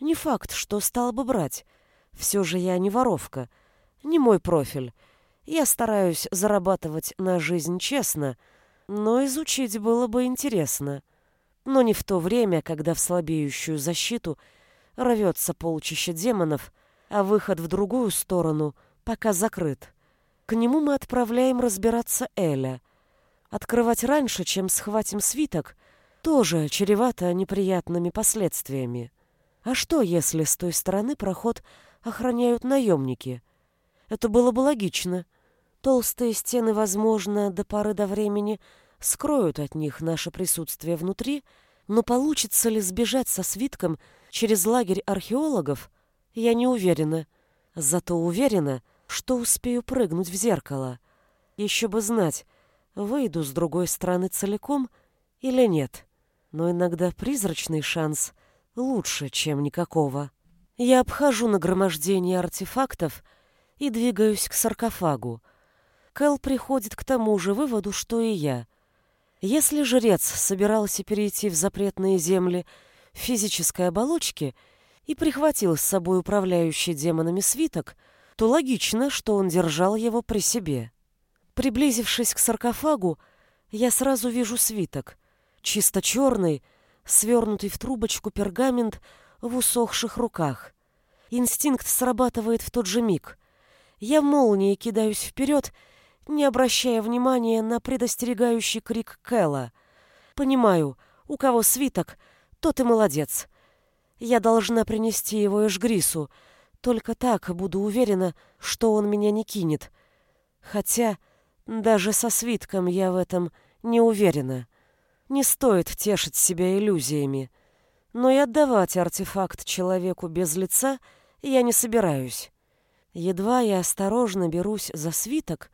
Не факт, что стала бы брать. Все же я не воровка — не мой профиль. Я стараюсь зарабатывать на жизнь честно, но изучить было бы интересно. Но не в то время, когда в слабеющую защиту рвется полчища демонов, а выход в другую сторону пока закрыт. К нему мы отправляем разбираться Эля. Открывать раньше, чем схватим свиток, тоже чревато неприятными последствиями. А что, если с той стороны проход охраняют наемники? Это было бы логично. Толстые стены, возможно, до поры до времени скроют от них наше присутствие внутри, но получится ли сбежать со свитком через лагерь археологов, я не уверена. Зато уверена, что успею прыгнуть в зеркало. Еще бы знать, выйду с другой стороны целиком или нет. Но иногда призрачный шанс лучше, чем никакого. Я обхожу нагромождение артефактов — и двигаюсь к саркофагу. Кэл приходит к тому же выводу, что и я. Если жрец собирался перейти в запретные земли физической оболочки и прихватил с собой управляющий демонами свиток, то логично, что он держал его при себе. Приблизившись к саркофагу, я сразу вижу свиток, чисто черный, свернутый в трубочку пергамент в усохших руках. Инстинкт срабатывает в тот же миг. Я молнией кидаюсь вперед, не обращая внимания на предостерегающий крик Кэлла. Понимаю, у кого свиток, то ты молодец. Я должна принести его Эшгрису. Только так буду уверена, что он меня не кинет. Хотя даже со свитком я в этом не уверена. Не стоит тешить себя иллюзиями. Но и отдавать артефакт человеку без лица я не собираюсь. Едва я осторожно берусь за свиток,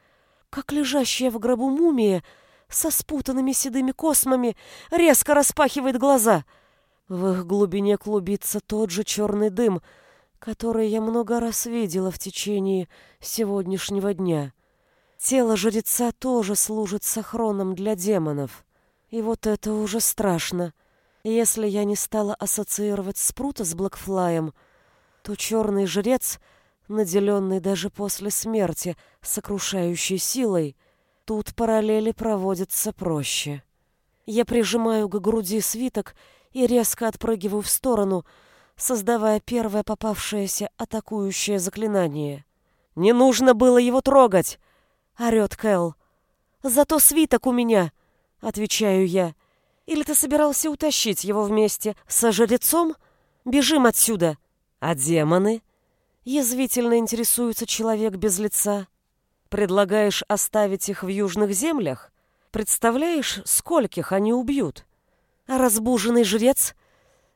как лежащая в гробу мумия со спутанными седыми космами резко распахивает глаза. В их глубине клубится тот же черный дым, который я много раз видела в течение сегодняшнего дня. Тело жреца тоже служит сохроном для демонов. И вот это уже страшно. Если я не стала ассоциировать Спрута с Блэкфлаем, то черный жрец, наделенный даже после смерти сокрушающей силой, тут параллели проводятся проще. Я прижимаю к груди свиток и резко отпрыгиваю в сторону, создавая первое попавшееся атакующее заклинание. «Не нужно было его трогать!» — орёт Кэл. «Зато свиток у меня!» — отвечаю я. «Или ты собирался утащить его вместе со жрецом? Бежим отсюда!» «А демоны?» — язвительно интересуется человек без лица. «Предлагаешь оставить их в южных землях? Представляешь, скольких они убьют?» «А разбуженный жрец?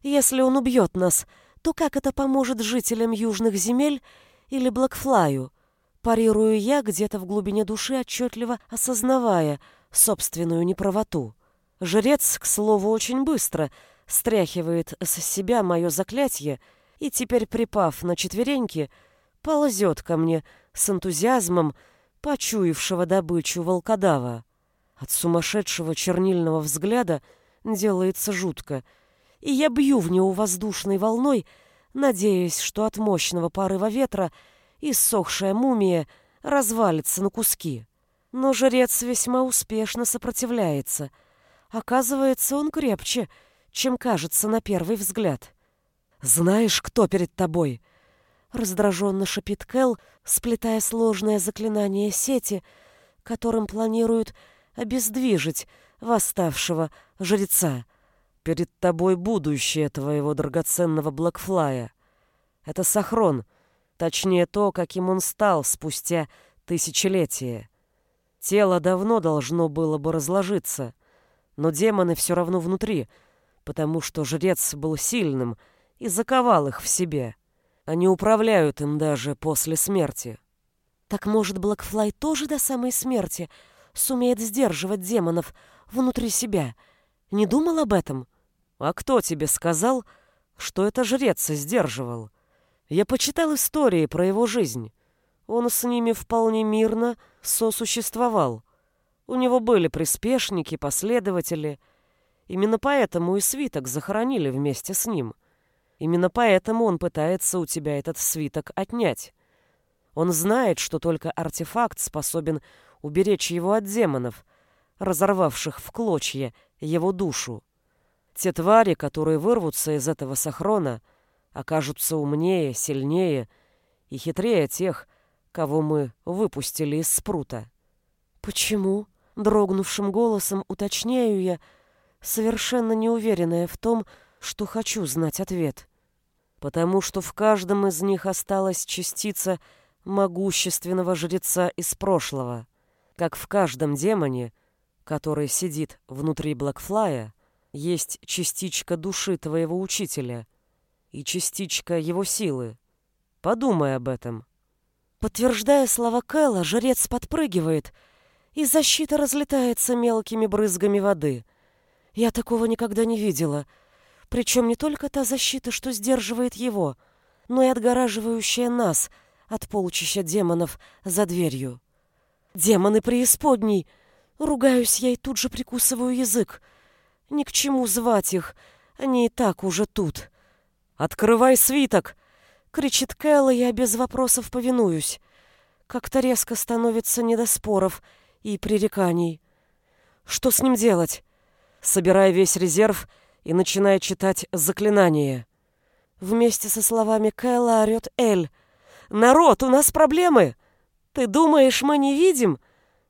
Если он убьет нас, то как это поможет жителям южных земель или Блэкфлаю?» Парирую я где-то в глубине души, отчетливо осознавая собственную неправоту. Жрец, к слову, очень быстро стряхивает с себя мое заклятие и теперь, припав на четвереньки, ползет ко мне с энтузиазмом почуявшего добычу волкодава. От сумасшедшего чернильного взгляда делается жутко, и я бью в него воздушной волной, надеясь, что от мощного порыва ветра — иссохшая мумия развалится на куски. Но жрец весьма успешно сопротивляется. Оказывается, он крепче, чем кажется на первый взгляд. «Знаешь, кто перед тобой?» Раздраженно шипит Кэл, сплетая сложное заклинание сети, которым планируют обездвижить восставшего жреца. «Перед тобой будущее твоего драгоценного Блэкфлая. Это Сахрон — Точнее, то, каким он стал спустя тысячелетия. Тело давно должно было бы разложиться, но демоны все равно внутри, потому что жрец был сильным и заковал их в себе. Они управляют им даже после смерти. Так может, Блэкфлай тоже до самой смерти сумеет сдерживать демонов внутри себя? Не думал об этом? А кто тебе сказал, что это жрец сдерживал? Я почитал истории про его жизнь. Он с ними вполне мирно сосуществовал. У него были приспешники, последователи. Именно поэтому и свиток захоронили вместе с ним. Именно поэтому он пытается у тебя этот свиток отнять. Он знает, что только артефакт способен уберечь его от демонов, разорвавших в клочья его душу. Те твари, которые вырвутся из этого сахрона — окажутся умнее, сильнее и хитрее тех, кого мы выпустили из спрута. Почему? Дрогнувшим голосом уточняю я, совершенно неуверенная в том, что хочу знать ответ. Потому что в каждом из них осталась частица могущественного жреца из прошлого, как в каждом демоне, который сидит внутри Блэкфлая, есть частичка души твоего учителя — и частичка его силы. Подумай об этом. Подтверждая слова Кэлла, жрец подпрыгивает, и защита разлетается мелкими брызгами воды. Я такого никогда не видела. Причем не только та защита, что сдерживает его, но и отгораживающая нас от полчища демонов за дверью. Демоны преисподней! Ругаюсь я и тут же прикусываю язык. Ни к чему звать их, они и так уже тут. «Открывай свиток!» — кричит Кэлла, я без вопросов повинуюсь. Как-то резко становится не до споров и пререканий. Что с ним делать? Собирай весь резерв и начинай читать заклинание. Вместе со словами Кэлла орёт Эль. «Народ, у нас проблемы! Ты думаешь, мы не видим?»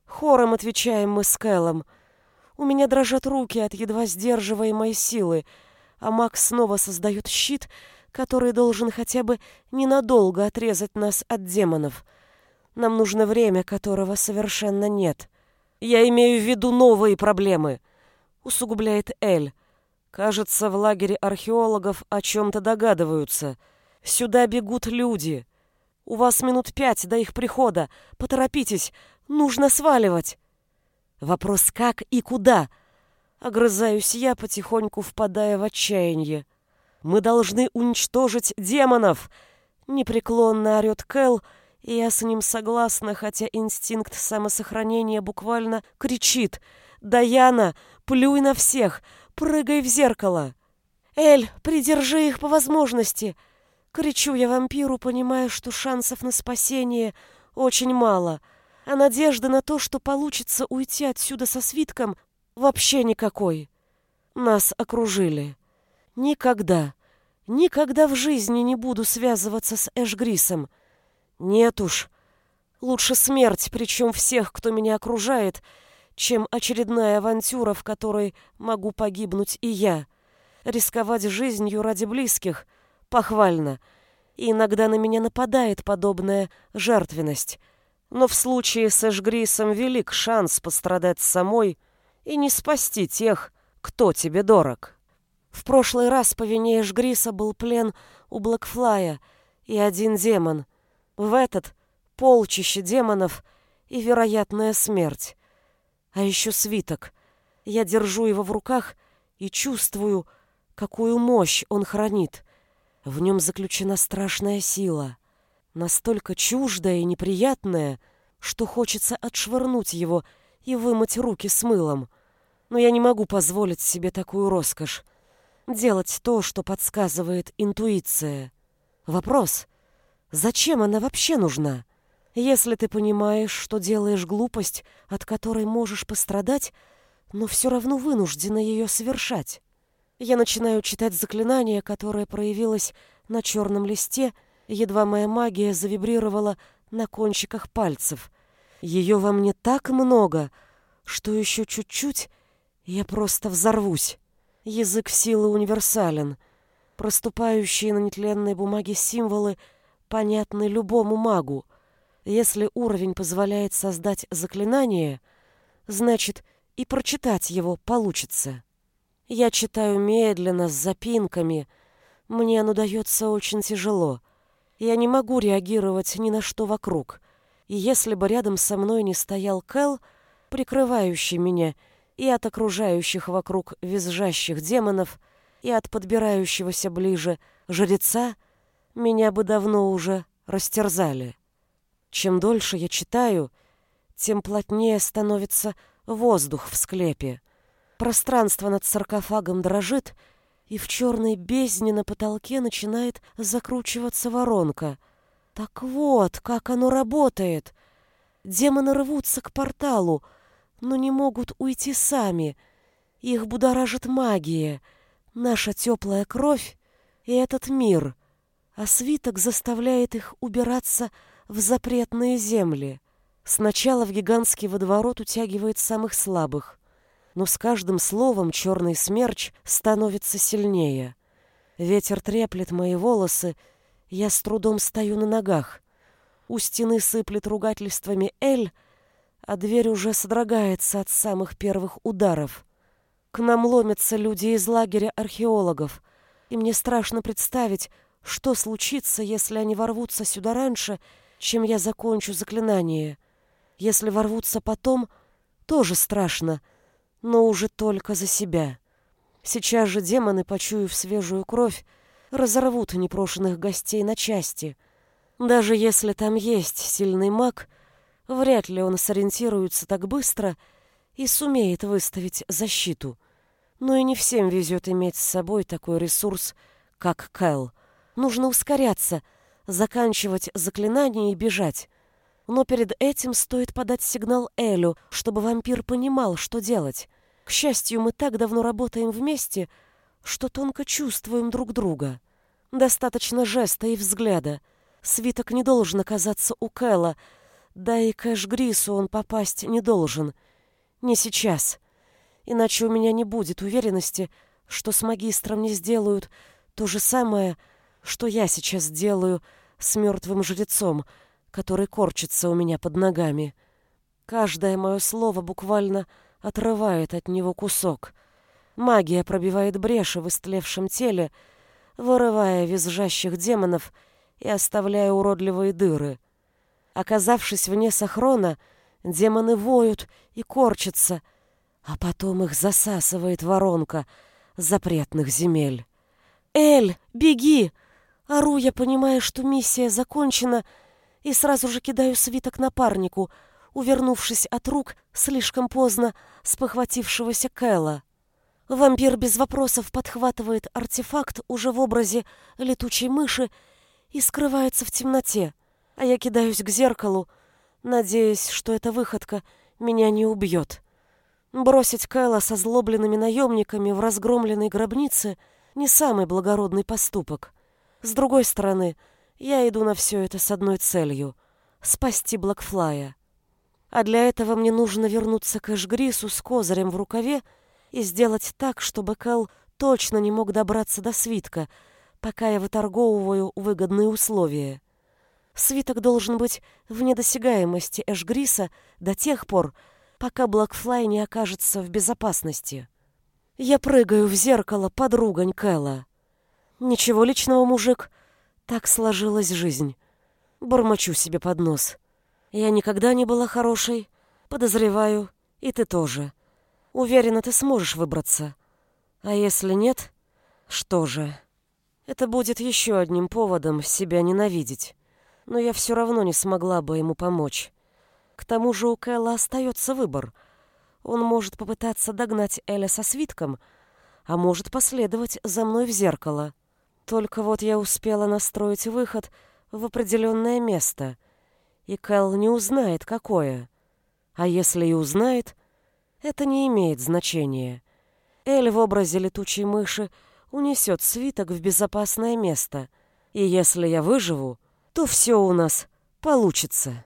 Хором отвечаем мы с Кэллом. У меня дрожат руки от едва сдерживаемой силы — а Макс снова создает щит, который должен хотя бы ненадолго отрезать нас от демонов. Нам нужно время, которого совершенно нет. Я имею в виду новые проблемы, усугубляет Эль. Кажется, в лагере археологов о чем-то догадываются. Сюда бегут люди. У вас минут пять до их прихода. Поторопитесь, нужно сваливать. Вопрос как и куда? Огрызаюсь я, потихоньку впадая в отчаяние. Мы должны уничтожить демонов! Непреклонно орет Кэл, и я с ним согласна, хотя инстинкт самосохранения буквально кричит «Даяна, плюй на всех! Прыгай в зеркало!» «Эль, придержи их по возможности!» Кричу я вампиру, понимая, что шансов на спасение очень мало, а надежды на то, что получится уйти отсюда со свитком, вообще никакой. Нас окружили. Никогда, никогда в жизни не буду связываться с Эшгрисом. Нет уж. Лучше смерть, причем всех, кто меня окружает, чем очередная авантюра, в которой могу погибнуть и я. Рисковать жизнью ради близких похвально. И иногда на меня нападает подобная жертвенность. Но в случае с Эшгрисом велик шанс пострадать самой и не спасти тех, кто тебе дорог. В прошлый раз по вине Эшгриса был плен у Блэкфлая и один демон — в этот полчище демонов и вероятная смерть. А еще свиток. Я держу его в руках и чувствую, какую мощь он хранит. В нем заключена страшная сила, настолько чуждая и неприятная, что хочется отшвырнуть его и вымыть руки с мылом. Но я не могу позволить себе такую роскошь. Делать то, что подсказывает интуиция. Вопрос — Зачем она вообще нужна? Если ты понимаешь, что делаешь глупость, от которой можешь пострадать, но все равно вынуждена ее совершать. Я начинаю читать заклинание, которое проявилось на черном листе, едва моя магия завибрировала на кончиках пальцев. Ее во мне так много, что еще чуть-чуть, я просто взорвусь. Язык силы универсален. Проступающие на нетленной бумаге символы — понятны любому магу. Если уровень позволяет создать заклинание, значит и прочитать его получится. Я читаю медленно, с запинками. Мне оно дается очень тяжело. Я не могу реагировать ни на что вокруг. И если бы рядом со мной не стоял Кэл, прикрывающий меня и от окружающих вокруг визжащих демонов, и от подбирающегося ближе жреца, меня бы давно уже растерзали. Чем дольше я читаю, тем плотнее становится воздух в склепе. Пространство над саркофагом дрожит, и в черной бездне на потолке начинает закручиваться воронка. Так вот, как оно работает. Демоны рвутся к порталу, но не могут уйти сами. Их будоражит магия, наша теплая кровь и этот мир — а свиток заставляет их убираться в запретные земли. Сначала в гигантский водоворот утягивает самых слабых, но с каждым словом черный смерч становится сильнее. Ветер треплет мои волосы, я с трудом стою на ногах. У стены сыплет ругательствами «Эль», а дверь уже содрогается от самых первых ударов. К нам ломятся люди из лагеря археологов, и мне страшно представить, что случится, если они ворвутся сюда раньше, чем я закончу заклинание? Если ворвутся потом, тоже страшно, но уже только за себя. Сейчас же демоны, почуяв свежую кровь, разорвут непрошенных гостей на части. Даже если там есть сильный маг, вряд ли он сориентируется так быстро и сумеет выставить защиту. Но и не всем везет иметь с собой такой ресурс, как Кэл. Нужно ускоряться, заканчивать заклинание и бежать. Но перед этим стоит подать сигнал Элю, чтобы вампир понимал, что делать. К счастью, мы так давно работаем вместе, что тонко чувствуем друг друга. Достаточно жеста и взгляда. Свиток не должен оказаться у Кэла, да и к Эш он попасть не должен. Не сейчас. Иначе у меня не будет уверенности, что с магистром не сделают то же самое, что я сейчас делаю с мертвым жрецом, который корчится у меня под ногами. Каждое мое слово буквально отрывает от него кусок. Магия пробивает бреши в истлевшем теле, вырывая визжащих демонов и оставляя уродливые дыры. Оказавшись вне сахрона, демоны воют и корчатся, а потом их засасывает воронка запретных земель. «Эль, беги!» Ору я, понимая, что миссия закончена, и сразу же кидаю свиток напарнику, увернувшись от рук слишком поздно спохватившегося Кэла. Вампир без вопросов подхватывает артефакт уже в образе летучей мыши и скрывается в темноте, а я кидаюсь к зеркалу, надеясь, что эта выходка меня не убьет. Бросить Кэла со злобленными наемниками в разгромленной гробнице — не самый благородный поступок. С другой стороны, я иду на все это с одной целью — спасти Блэкфлая. А для этого мне нужно вернуться к Эшгрису с козырем в рукаве и сделать так, чтобы Кэл точно не мог добраться до свитка, пока я выторговываю выгодные условия. Свиток должен быть в недосягаемости Эшгриса до тех пор, пока Блэкфлай не окажется в безопасности. Я прыгаю в зеркало, подругань Кэлла. Ничего личного, мужик. Так сложилась жизнь. Бормочу себе под нос. Я никогда не была хорошей. Подозреваю, и ты тоже. Уверена, ты сможешь выбраться. А если нет, что же? Это будет еще одним поводом себя ненавидеть. Но я все равно не смогла бы ему помочь. К тому же у Кэлла остается выбор — он может попытаться догнать Эля со свитком, а может последовать за мной в зеркало. Только вот я успела настроить выход в определенное место, и Кэл не узнает, какое. А если и узнает, это не имеет значения. Эль в образе летучей мыши унесет свиток в безопасное место, и если я выживу, то все у нас получится.